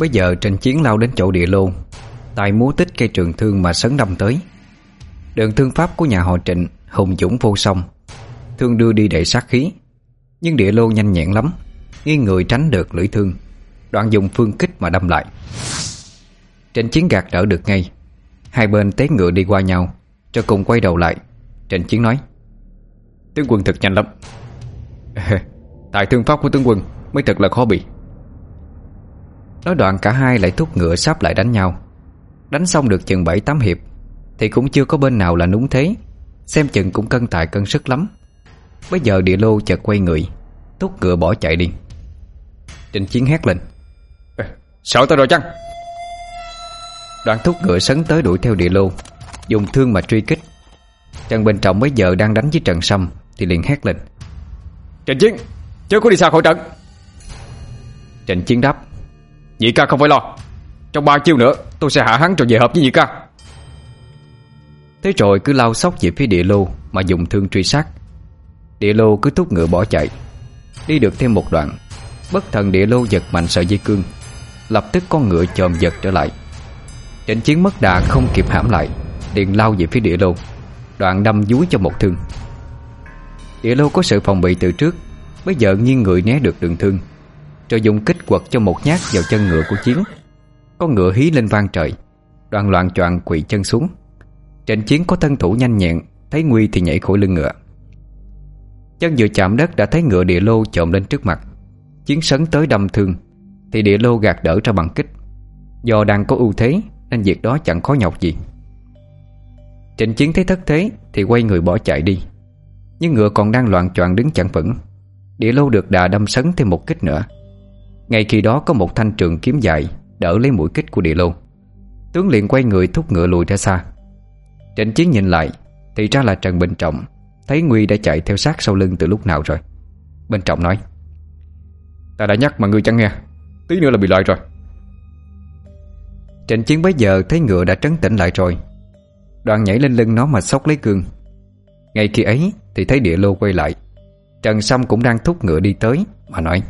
A: Bây giờ tranh chiến lao đến chỗ địa lô, Tài múa tích cây trường thương mà sấn đâm tới. Đường thương pháp của nhà họ trịnh, Hùng dũng vô song. Thương đưa đi để sát khí, Nhưng địa lô nhanh nhẹn lắm, Nghiêng người tránh được lưỡi thương. Đoạn dùng phương kích mà đâm lại. Trịnh chiến gạt đỡ được ngay. Hai bên té ngựa đi qua nhau, Cho cùng quay đầu lại, Trịnh chiến nói,
B: Tướng quân thật nhanh lắm. <laughs> Tại thương pháp của tướng quân Mới thật là khó bị.
A: Nói đoạn cả hai lại thúc ngựa sắp lại đánh nhau. Đánh xong được chừng 7-8 hiệp Thì cũng chưa có bên nào là núng thế. Xem chừng cũng cân tài cân sức lắm. Bây giờ địa lô chợt quay người Thúc ngựa bỏ chạy đi. Trình Chiến hét lên.
B: Sợ tôi rồi chăng?
A: Đoạn thúc ngựa sấn tới đuổi theo địa lô Dùng thương mà truy kích. Trần Bình Trọng mấy giờ đang đánh với Trần Sâm Thì liền hét lên.
B: Trịnh Chiến Chớ có đi xa khỏi trận.
A: Trịnh Chiến đáp.
B: Nhị ca không phải lo. Trong ba chiêu nữa, tôi sẽ hạ hắn rồi về hợp với nhị ca.
A: Thế rồi cứ lao sóc về phía địa lô Mà dùng thương truy sát. Địa lô cứ thúc ngựa bỏ chạy. Đi được thêm một đoạn, Bất thần địa lô giật mạnh sợi dây cương. Lập tức con ngựa chồm giật trở lại. Trịnh chiến mất đà không kịp hãm lại, liền lao về phía địa lô. Đoạn đâm dúi cho một thương. Địa lô có sự phòng bị từ trước, Bây giờ nghiêng người né được đường thương. Rồi dùng kích quật cho một nhát vào chân ngựa của Chiến. Con ngựa hí lên vang trời, Đoàn loạn choạng quỳ chân xuống. Trịnh Chiến có thân thủ nhanh nhẹn, Thấy Nguy thì nhảy khỏi lưng ngựa. Chân vừa chạm đất đã thấy ngựa địa lô trộm lên trước mặt. Chiến sấn tới đâm thương, Thì địa lô gạt đỡ ra bằng kích. Do đang có ưu thế, Nên việc đó chẳng khó nhọc gì. Trịnh Chiến thấy thất thế, Thì quay người bỏ chạy đi. Nhưng ngựa còn đang loạn choạng đứng chẳng vững. Địa lô được đà đâm sấn thêm một kích nữa. Ngay khi đó có một thanh trường kiếm dài Đỡ lấy mũi kích của địa lô. Tướng liền quay người thúc ngựa lùi ra xa. Trịnh chiến nhìn lại, Thì ra là Trần Bình Trọng Thấy Nguy đã chạy theo sát sau lưng từ lúc nào rồi. Bình Trọng nói,
B: Ta đã nhắc mà ngươi chẳng nghe, Tí nữa là bị loại rồi.
A: Trịnh chiến bấy giờ thấy ngựa đã trấn tĩnh lại rồi. Đoàn nhảy lên lưng nó mà sóc lấy cương Ngay khi ấy thì thấy địa lô quay lại. Trần Sâm cũng đang thúc ngựa đi tới Mà nói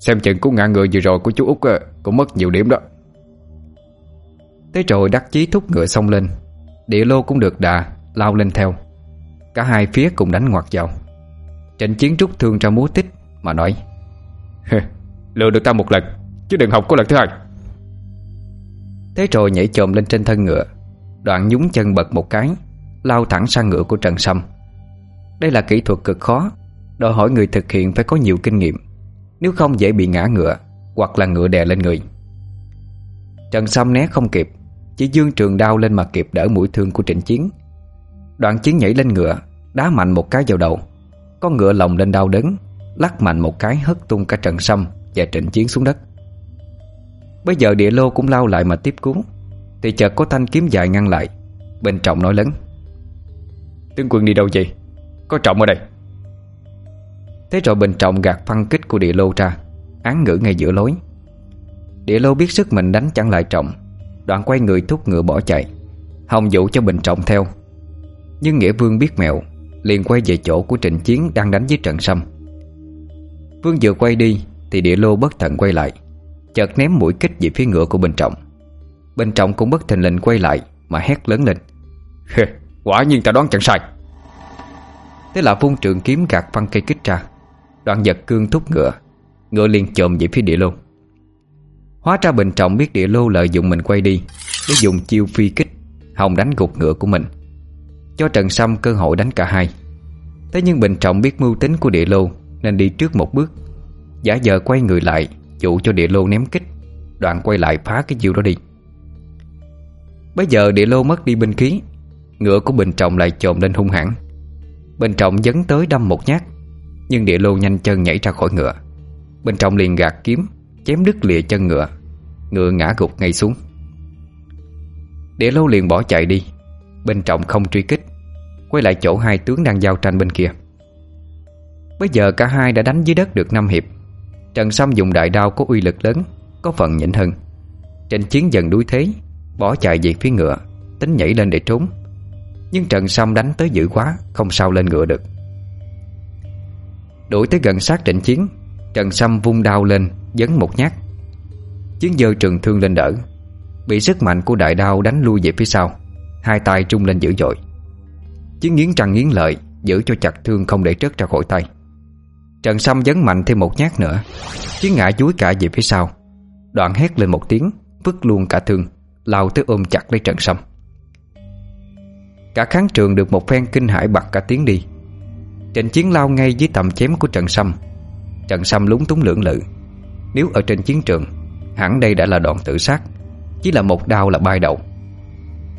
B: Xem chừng cú ngã ngựa vừa rồi của chú Út Cũng mất nhiều điểm đó.
A: Thế rồi đắc chí thúc ngựa xông lên, Địa lô cũng được đà, Lao lên theo. Cả hai phía cùng đánh ngoặt vào. Trịnh chiến rút thương ra múa tích Mà nói
B: Lừa được ta một lần, Chứ đừng học có lần thứ hai.
A: Thế rồi nhảy chồm lên trên thân ngựa, Đoạn nhúng chân bật một cái, Lao thẳng sang ngựa của Trần Sâm. Đây là kỹ thuật cực khó, Đòi hỏi người thực hiện phải có nhiều kinh nghiệm. Nếu không dễ bị ngã ngựa Hoặc là ngựa đè lên người. Trần Sâm né không kịp, Chỉ dương trường đao lên mà kịp đỡ mũi thương của trịnh chiến. Đoạn chiến nhảy lên ngựa, Đá mạnh một cái vào đầu. Con ngựa lồng lên đau đớn, Lắc mạnh một cái hất tung cả Trần Sâm Và trịnh chiến xuống đất. Bây giờ địa lô cũng lao lại mà tiếp cứu. Thì chợt có thanh kiếm dài ngăn lại, Bên trọng nói lớn.
B: Tướng quân đi đâu vậy? Có trọng ở đây.
A: Thế rồi Bình Trọng gạt phân kích của địa lô ra, Án ngữ ngay giữa lối. Địa lô biết sức mình đánh chẳng lại Trọng, Đoạn quay người thúc ngựa bỏ chạy, Hồng dụ cho Bình Trọng theo. Nhưng Nghĩa Vương biết mẹo, Liền quay về chỗ của Trịnh Chiến đang đánh với Trần Sâm. Vương vừa quay đi, Thì địa lô bất thận quay lại, Chợt ném mũi kích về phía ngựa của Bình Trọng. Bình Trọng cũng bất thình lình quay lại, Mà hét lớn lên. <laughs>
B: Quả nhiên ta đoán chẳng sai.
A: Thế là vung trường kiếm gạt phân cây kích ra. Đoạn giật cương thúc ngựa. Ngựa liền chồm về phía địa lô. Hóa ra bình trọng biết địa lô lợi dụng mình quay đi, Để dùng chiêu phi kích Hồng đánh gục ngựa của mình. Cho Trần Sâm cơ hội đánh cả hai. Thế nhưng bình trọng biết mưu tính của địa lô, Nên đi trước một bước. Giả giờ quay người lại Dụ cho địa lô ném kích. Đoạn quay lại phá cái chiêu đó đi. Bây giờ địa lô mất đi binh khí, Ngựa của bình trọng lại trồm lên hung hãn. Bình trọng dấn tới đâm một nhát. Nhưng địa lô nhanh chân nhảy ra khỏi ngựa. Bên trong liền gạt kiếm, Chém đứt lìa chân ngựa. Ngựa ngã gục ngay xuống. Địa lô liền bỏ chạy đi. Bên trọng không truy kích, Quay lại chỗ hai tướng đang giao tranh bên kia. Bây giờ cả hai đã đánh dưới đất được năm hiệp. Trần Sâm dùng đại đao có uy lực lớn, Có phần nhỉnh hơn. Trên chiến dần đuối thế, Bỏ chạy về phía ngựa, Tính nhảy lên để trốn. Nhưng Trần Sâm đánh tới dữ quá, Không sao lên ngựa được. Đuổi tới gần sát trận chiến. Trần Sâm vung đao lên, Dấn một nhát. Chiến dơ trường thương lên đỡ, Bị sức mạnh của đại đao đánh lui về phía sau. Hai tay trung lên dữ dội. Chiến nghiến trăng nghiến lợi, Giữ cho chặt thương không để trớt ra khỏi tay. Trần Sâm dấn mạnh thêm một nhát nữa, Chiến ngã dúi cả về phía sau. Đoạn hét lên một tiếng, Vứt luôn cả thương, Lao tới ôm chặt lấy Trần Sâm. Cả kháng trường được một phen kinh hãi bật cả tiếng đi trên Chiến lao ngay dưới tầm chém của Trần Sâm. Trần Sâm lúng túng lưỡng lự. Nếu ở trên chiến trường Hẳn đây đã là đoạn tự sát. Chỉ là một đau là bay đầu.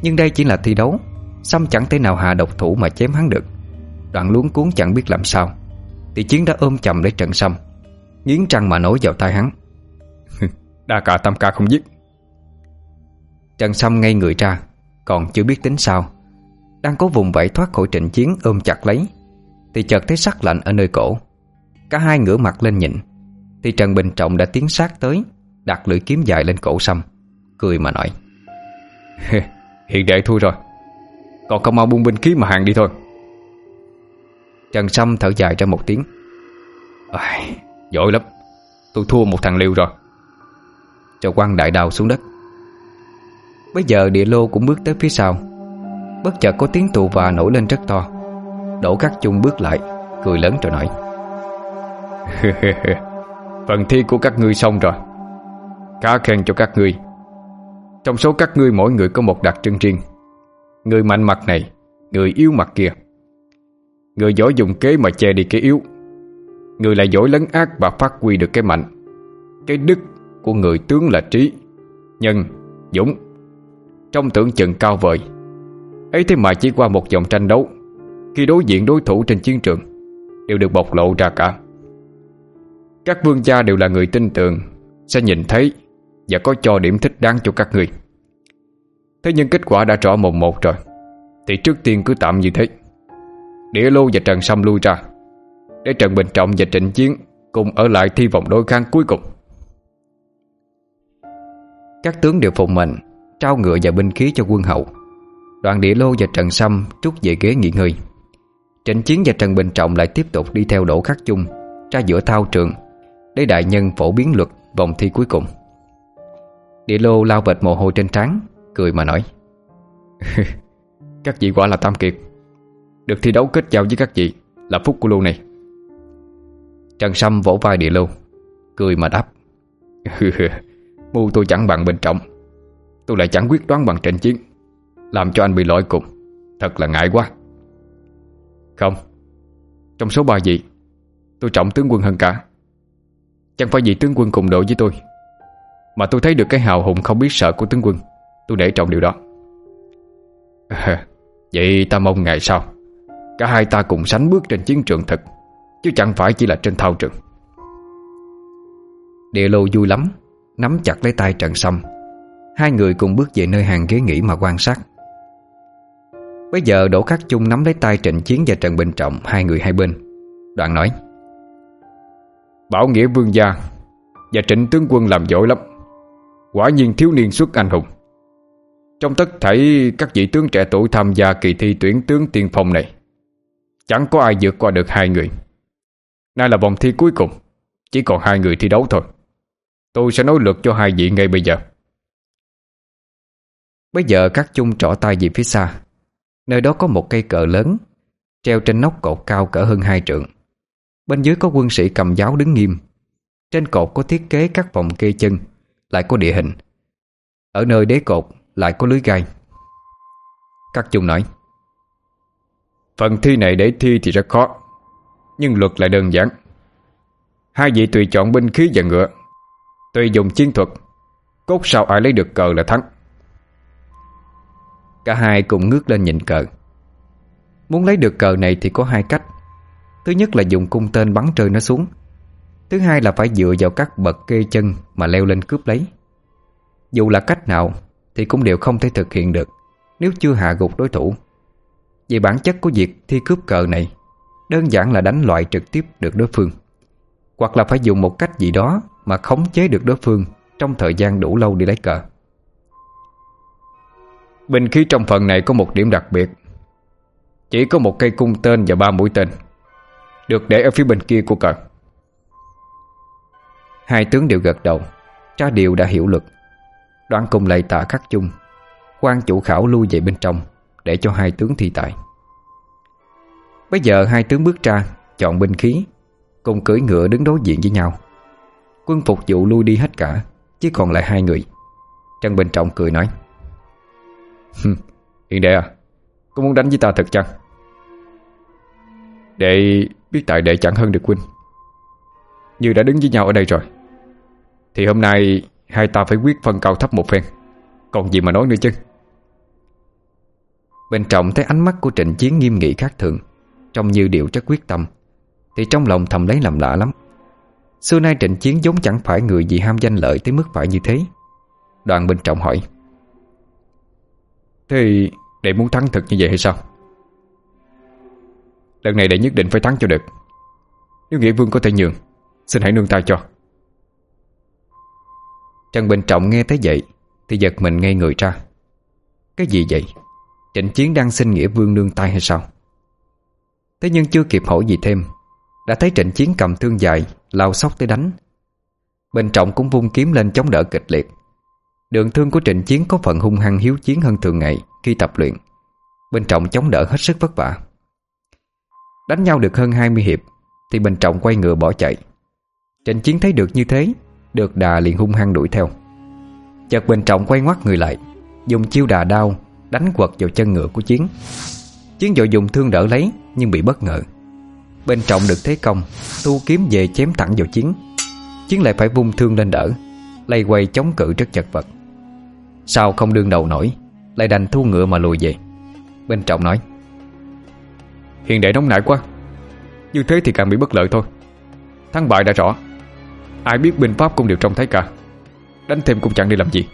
A: Nhưng đây chỉ là thi đấu. Sâm chẳng thể nào hạ độc thủ mà chém hắn được. Đoạn luống cuốn chẳng biết làm sao. Thì Chiến đã ôm chầm lấy Trần Sâm. Nghiến trăng mà nói vào tai hắn. <laughs>
B: Đa cả tam ca không giết.
A: Trần Sâm ngay người ra Còn chưa biết tính sao. Đang có vùng vẫy thoát khỏi trận chiến ôm chặt lấy. Thì chợt thấy sắc lạnh ở nơi cổ. Cả hai ngửa mặt lên nhìn, Thì Trần Bình Trọng đã tiến sát tới Đặt lưỡi kiếm dài lên cổ xăm Cười mà nói
B: Hiện đệ thua rồi Còn không mau buông binh khí mà hàng đi thôi.
A: Trần Sâm thở dài ra một tiếng
B: à, Giỏi lắm Tôi thua một thằng liêu rồi.
A: Cho quăng đại đào xuống đất. Bây giờ địa lô cũng bước tới phía sau Bất chợt có tiếng tù và nổi lên rất to. Đỗ Khắc Chung bước lại Cười lớn rồi nói. <laughs>
B: Phần thi của các ngươi xong rồi. Cá khen cho các ngươi. Trong số các ngươi mỗi người có một đặc trưng riêng. Người mạnh mặt này Người yếu mặt kia. Người giỏi dùng kế mà che đi cái yếu. Người lại giỏi lấn ác và phát huy được cái mạnh. Cái đức của người tướng là trí Nhân, dũng. Trong tưởng chừng cao vời ấy thế mà chỉ qua một vòng tranh đấu khi đối diện đối thủ trên chiến trường đều được bộc lộ ra cả. Các vương gia đều là người tin tưởng, sẽ nhìn thấy và có cho điểm thích đáng cho các người. Thế nhưng kết quả đã rõ mồm một rồi, thì trước tiên cứ tạm như thế. Địa Lô và Trần Sâm lui ra, để Trần Bình Trọng và Trịnh Chiến cùng ở lại thi vòng đối kháng cuối cùng.
A: Các tướng đều phụng mệnh, trao ngựa và binh khí cho quân hậu. Đoàn Địa Lô và Trần Sâm trút về ghế nghỉ ngơi. Trịnh Chiến và Trần Bình Trọng lại tiếp tục đi theo Đỗ Khắc Chung ra giữa thao trường. Để đại nhân phổ biến luật vòng thi cuối cùng. Địa lô lao vệt mồ hôi trên trán, cười mà nói <laughs>
B: Các vị quả là tam kiệt. Được thi đấu kết giao với các vị là phúc của lô này.
A: Trần Sâm vỗ vai địa lô, cười mà đáp <laughs>
B: Mu tôi chẳng bằng Bình Trọng. Tôi lại chẳng quyết đoán bằng Trịnh Chiến. Làm cho anh bị lỗi cùng. Thật là ngại quá. Không. Trong số ba vị Tôi trọng tướng quân hơn cả. Chẳng phải vì tướng quân cùng đội với tôi Mà tôi thấy được cái hào hùng không biết sợ của tướng quân. Tôi để trọng điều đó. À, <laughs> Vậy ta mong ngày sau Cả hai ta cùng sánh bước trên chiến trường thực Chứ chẳng phải chỉ là trên thao trường.
A: Địa lô vui lắm Nắm chặt lấy tay Trần Sâm. Hai người cùng bước về nơi hàng ghế nghỉ mà quan sát. Bây giờ Đỗ Khắc Chung nắm lấy tay Trịnh Chiến và Trần Bình Trọng Hai người hai bên. Đoạn nói
B: Bảo Nghĩa Vương Gia Và Trịnh Tướng Quân làm giỏi lắm. Quả nhiên thiếu niên xuất anh hùng. Trong tất thảy các vị tướng trẻ tuổi tham gia kỳ thi tuyển tướng tiên phong này Chẳng có ai vượt qua được hai người. Nay là vòng thi cuối cùng Chỉ còn hai người thi đấu thôi. Tôi sẽ nói lượt cho hai vị ngay bây giờ.
A: Bây giờ các chung trỏ tay về phía xa. Nơi đó có một cây cờ lớn, Treo trên nóc cột cao cỡ hơn hai trượng. Bên dưới có quân sĩ cầm giáo đứng nghiêm. Trên cột có thiết kế các vòng kê chân, Lại có địa hình. Ở nơi đế cột lại có lưới gai. Các chung nói,
B: Phần thi này để thi thì rất khó, Nhưng luật lại đơn giản. Hai vị tùy chọn binh khí và ngựa. Tùy dùng chiến thuật, Cốt sao ai lấy được cờ là thắng.
A: Cả hai cùng ngước lên nhìn cờ. Muốn lấy được cờ này thì có hai cách. Thứ nhất là dùng cung tên bắn rơi nó xuống. Thứ hai là phải dựa vào các bậc kê chân Mà leo lên cướp lấy. Dù là cách nào Thì cũng đều không thể thực hiện được, Nếu chưa hạ gục đối thủ. Vì bản chất của việc thi cướp cờ này, Đơn giản là đánh loại trực tiếp được đối phương, Hoặc là phải dùng một cách gì đó Mà khống chế được đối phương Trong thời gian đủ lâu đi lấy cờ.
B: Binh khí trong phần này có một điểm đặc biệt. Chỉ có một cây cung tên và ba mũi tên, Được để ở phía bên kia của cờ.
A: Hai tướng đều gật đầu cha điều đã hiểu lực Đoán cùng lệ tạ khắc chung, quan chủ khảo lui về bên trong Để cho hai tướng thi tài. Bây giờ hai tướng bước ra, Chọn binh khí, Cùng cưỡi ngựa đứng đối diện với nhau. Quân phục vụ lui đi hết cả Chỉ còn lại hai người. Trần Bình Trọng cười nói
B: Hiền đệ à Cô muốn đánh với ta thật chăng? Đệ biết tại đệ chẳng hơn được huynh. Như đã đứng với nhau ở đây rồi, Thì hôm nay Hai ta phải quyết phân cao thấp một phen. Còn gì mà nói nữa chứ?
A: Bên trọng thấy ánh mắt của trịnh chiến nghiêm nghị khác thường, Trông như điệu rất quyết tâm, Thì trong lòng thầm lấy làm lạ lắm. Xưa nay trịnh chiến giống chẳng phải người gì ham danh lợi tới mức phải như thế. Đoàn bên trọng hỏi
B: Thế đệ muốn thắng thật như vậy hay sao? Lần này đệ nhất định phải thắng cho được. Nếu Nghĩa Vương có thể nhường, Xin hãy nương tay cho.
A: Trần Bình Trọng nghe thấy vậy Thì giật mình ngay người ra. Cái gì vậy? Trịnh Chiến đang xin Nghĩa Vương nương tay hay sao? Thế nhưng chưa kịp hỏi gì thêm, Đã thấy Trịnh Chiến cầm thương dài, Lao sóc tới đánh. Bình Trọng cũng vung kiếm lên chống đỡ kịch liệt. Đường thương của trịnh chiến có phần hung hăng hiếu chiến hơn thường ngày khi tập luyện. Bên trọng chống đỡ hết sức vất vả. Đánh nhau được hơn 20 hiệp, Thì bên trọng quay ngựa bỏ chạy. Trịnh chiến thấy được như thế, Được đà liền hung hăng đuổi theo. Chợt bên trọng quay ngoắt người lại, Dùng chiêu đà đao Đánh quật vào chân ngựa của chiến. Chiến vội dùng thương đỡ lấy, Nhưng bị bất ngờ. Bên trọng được thế công, thu kiếm về chém thẳng vào chiến. Chiến lại phải vung thương lên đỡ Lây quay chống cự rất chật vật. Sao không đương đầu nổi? Lại đành thu ngựa mà lùi về. Bên trọng nói,
B: Hiền đệ nóng nảy quá. Như thế thì càng bị bất lợi thôi. Thắng bại đã rõ. Ai biết binh pháp cũng đều trông thấy cả. Đánh thêm cũng chẳng đi làm gì.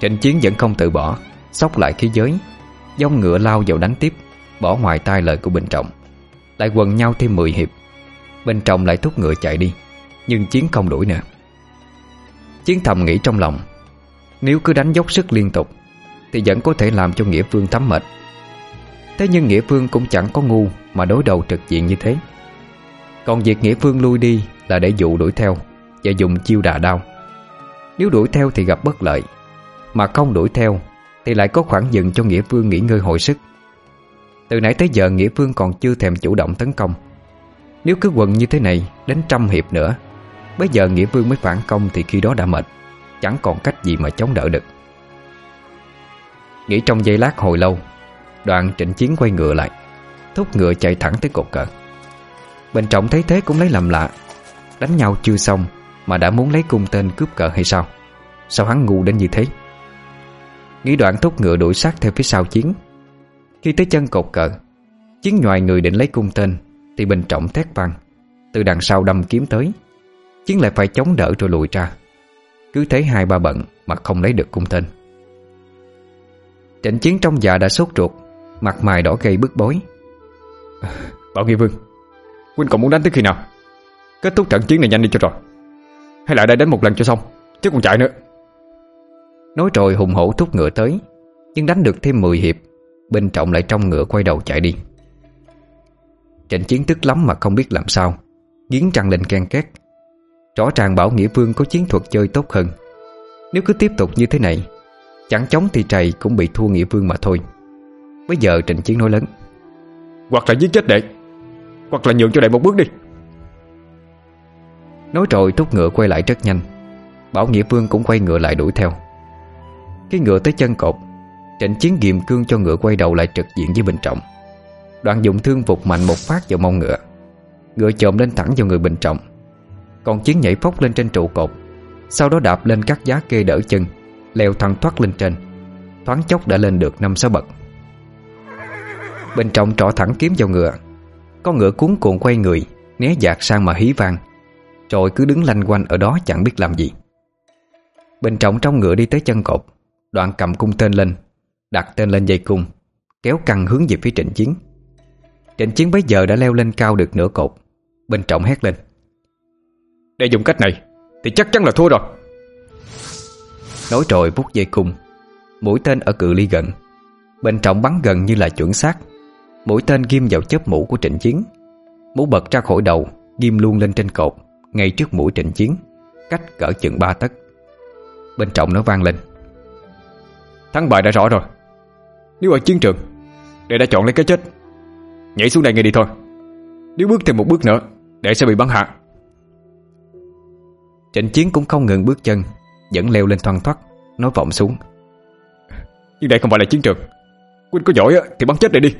A: Trịnh chiến vẫn không tự bỏ, Sóc lại khí giới. Dông ngựa lao vào đánh tiếp, Bỏ ngoài tai lời của Bình Trọng. Lại quần nhau thêm 10 hiệp. Bình Trọng lại thúc ngựa chạy đi, Nhưng chiến không đuổi nữa Chiến thầm nghĩ trong lòng. Nếu cứ đánh dốc sức liên tục, Thì vẫn có thể làm cho Nghĩa Phương thấm mệt. Thế nhưng Nghĩa Phương cũng chẳng có ngu Mà đối đầu trực diện như thế. Còn việc Nghĩa Phương lui đi Là để dụ đuổi theo Và dùng chiêu đà đao. Nếu đuổi theo thì gặp bất lợi, Mà không đuổi theo Thì lại có khoảng dừng cho Nghĩa Phương nghỉ ngơi hồi sức. Từ nãy tới giờ Nghĩa Phương còn chưa thèm chủ động tấn công. Nếu cứ quần như thế này Đến trăm hiệp nữa Bây giờ Nghĩa Vương mới phản công thì khi đó đã mệt. Chẳng còn cách gì mà chống đỡ được. Nghĩ trong giây lát hồi lâu, Đoạn trịnh chiến quay ngựa lại. Thúc ngựa chạy thẳng tới cột cờ. Bên trọng thấy thế cũng lấy làm lạ. Đánh nhau chưa xong Mà đã muốn lấy cung tên cướp cờ hay sao? Sao hắn ngu đến như thế? Nghĩ đoạn thúc ngựa đuổi sát theo phía sau chiến. Khi tới chân cột cờ, Chiến ngoài người định lấy cung tên Thì bình trọng thét vang. Từ đằng sau đâm kiếm tới. Chiến lại phải chống đỡ rồi lùi ra. Cứ thế hai ba bận Mà không lấy được cung tên. Trịnh chiến trong dạ đã sốt ruột Mặt mày đỏ gây bức bối.
B: Bảo Nghi Vương Huynh còn muốn đánh tới khi nào? Kết thúc trận chiến này nhanh đi cho rồi. Hay lại đây đánh một lần cho xong Chứ còn chạy nữa.
A: Nói rồi hùng hổ thúc ngựa tới Nhưng đánh được thêm 10 hiệp Bình trọng lại trong ngựa quay đầu chạy đi. Trịnh chiến tức lắm mà không biết làm sao Nghiến trăng lên ken két. Rõ ràng Bảo Nghĩa Vương có chiến thuật chơi tốt hơn. Nếu cứ tiếp tục như thế này Chẳng chống thì trầy cũng bị thua Nghĩa Vương mà thôi. Bây giờ trịnh chiến nói lớn.
B: Hoặc là giết chết đệ Hoặc là nhường cho đệ một bước đi.
A: Nói rồi trúc ngựa quay lại rất nhanh. Bảo Nghĩa Vương cũng quay ngựa lại đuổi theo. Khi ngựa tới chân cột Trịnh chiến ghiềm cương cho ngựa quay đầu lại trực diện với Bình Trọng. Đoạn dụng thương phục mạnh một phát vào mông ngựa. Ngựa chồm lên thẳng vào người Bình Trọng. Còn Chiến nhảy phóc lên trên trụ cột. Sau đó đạp lên các giá kê đỡ chân, Leo thẳng thoát lên trên. Thoáng chốc đã lên được 5-6 bậc. Bên trong trỏ thẳng kiếm vào ngựa. Con ngựa cuốn cuộn quay người, Né dạt sang mà hí vang. Rồi cứ đứng lanh quanh ở đó chẳng biết làm gì. Bên trọng trong ngựa đi tới chân cột, Đoạn cầm cung tên lên, Đặt tên lên dây cung, Kéo căng hướng về phía trịnh chiến. Trịnh chiến bấy giờ đã leo lên cao được nửa cột, Bên trọng hét lên.
B: Để dùng cách này Thì chắc chắn là thua rồi.
A: Nói rồi bút dây cung Mũi tên ở cự ly gần. Bên trọng bắn gần như là chuẩn xác. Mũi tên ghim vào chớp mũ của trịnh chiến. Mũ bật ra khỏi đầu Ghim luôn lên trên cột Ngay trước mũi trịnh chiến Cách cỡ chừng ba tấc. Bên trọng nó vang lên.
B: Thắng bại đã rõ rồi. Nếu ở chiến trường Đệ đã chọn lấy cái chết. Nhảy xuống đây ngay đi thôi. Nếu bước thêm một bước nữa Đệ sẽ bị bắn hạ.
A: Trịnh Chiến cũng không ngừng bước chân Vẫn leo lên thoăn thoát, Nói vọng xuống.
B: Nhưng đây không phải là chiến trường. Quynh có giỏi thì bắn chết đây đi.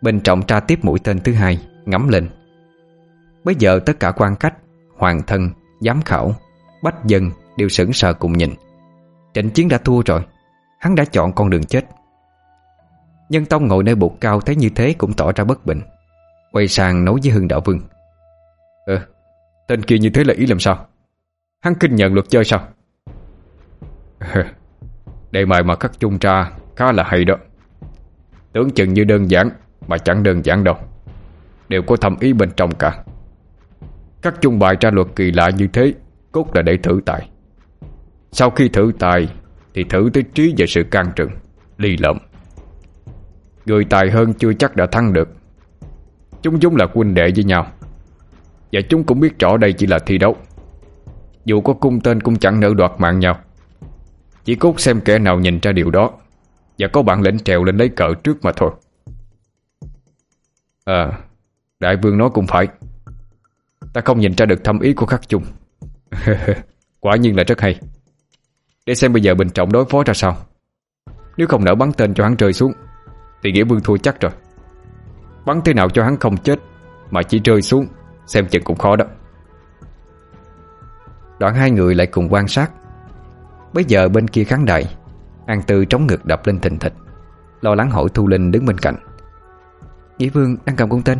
A: Bình trọng tra tiếp mũi tên thứ hai Ngắm lên. Bây giờ tất cả quan khách Hoàng thân, giám khảo, bách dân Đều sững sờ cùng nhìn. Trịnh Chiến đã thua rồi Hắn đã chọn con đường chết. Nhân Tông ngồi nơi bục cao thấy như thế cũng tỏ ra bất bình. Quay sang nói với Hưng Đạo Vương.
B: Ừ Tên kia như thế là ý làm sao? Hắn kinh nhận luật chơi sao? Đề bài mà khắc chung ra Khá là hay đó. Tưởng chừng như đơn giản Mà chẳng đơn giản đâu. Đều có thầm ý bên trong cả. Các chung bài ra luật kỳ lạ như thế Cốt là để thử tài. Sau khi thử tài Thì thử tới trí và sự can trừng, Ly lợm. Người tài hơn chưa chắc đã thắng được. Chúng chúng là huynh đệ với nhau. Và chúng cũng biết rõ đây chỉ là thi đấu. Dù có cung tên cũng chẳng nỡ đoạt mạng nhau. Chỉ cốt xem kẻ nào nhìn ra điều đó. Và có bạn lĩnh trèo lên lấy cờ trước mà thôi. À Đại vương nói cũng phải. Ta không nhìn ra được thâm ý của khắc chung. <laughs> Quả nhiên là rất hay. Để xem bây giờ Bình Trọng đối phó ra sao. Nếu không nỡ bắn tên cho hắn rơi xuống, Thì Nghĩa Vương thua chắc rồi. Bắn thế nào cho hắn không chết, Mà chỉ rơi xuống Xem chừng cũng khó đó.
A: Đoạn hai người lại cùng quan sát. Bây giờ bên kia kháng đại, An Tư trống ngực đập lên thình thịch Lo lắng hỏi Thu Linh đứng bên cạnh. Nghĩa Vương đang cầm con tên.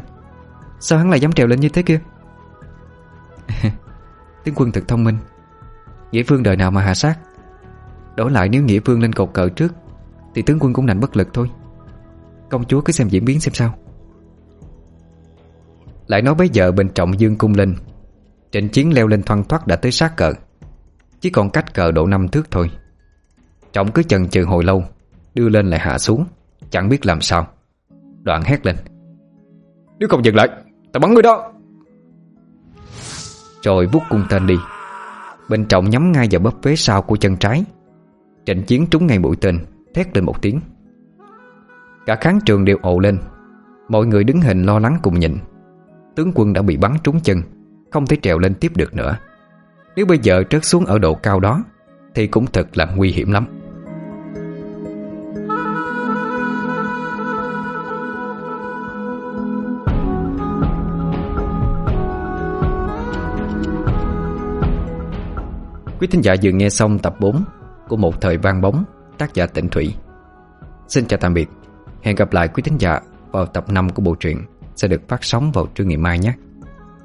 A: Sao hắn lại dám trèo lên như thế kia? <laughs> Tướng quân thật thông minh. Nghĩa Vương đời nào mà hạ sát? Đổi lại nếu Nghĩa Vương lên cột cờ trước Thì tướng quân cũng đành bất lực thôi. Công chúa cứ xem diễn biến xem sao. Lại nói bây giờ bên trọng dương cung lên Trịnh chiến leo lên thoăn thoát đã tới sát cờ. Chỉ còn cách cờ độ năm thước thôi. Trọng cứ chần chừ hồi lâu Đưa lên lại hạ xuống Chẳng biết làm sao. Đoạn hét lên.
B: Nếu không dừng lại Tao bắn người đó.
A: Rồi bút cung tên đi. Bên trọng nhắm ngay vào bắp vế sau của chân trái. Trịnh chiến trúng ngay mũi tên Thét lên một tiếng. Cả kháng trường đều ồ lên. Mọi người đứng hình lo lắng cùng nhìn. Tướng quân đã bị bắn trúng chân Không thể trèo lên tiếp được nữa. Nếu bây giờ trớt xuống ở độ cao đó Thì cũng thật là nguy hiểm lắm. Quý thính giả vừa nghe xong tập 4 của Một Thời Vang Bóng tác giả Tịnh Thủy. Xin chào tạm biệt, hẹn gặp lại quý thính giả vào tập 5 của bộ truyện sẽ được phát sóng vào trưa ngày mai nhé.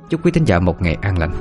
A: Chúc quý thính giả một ngày an lành.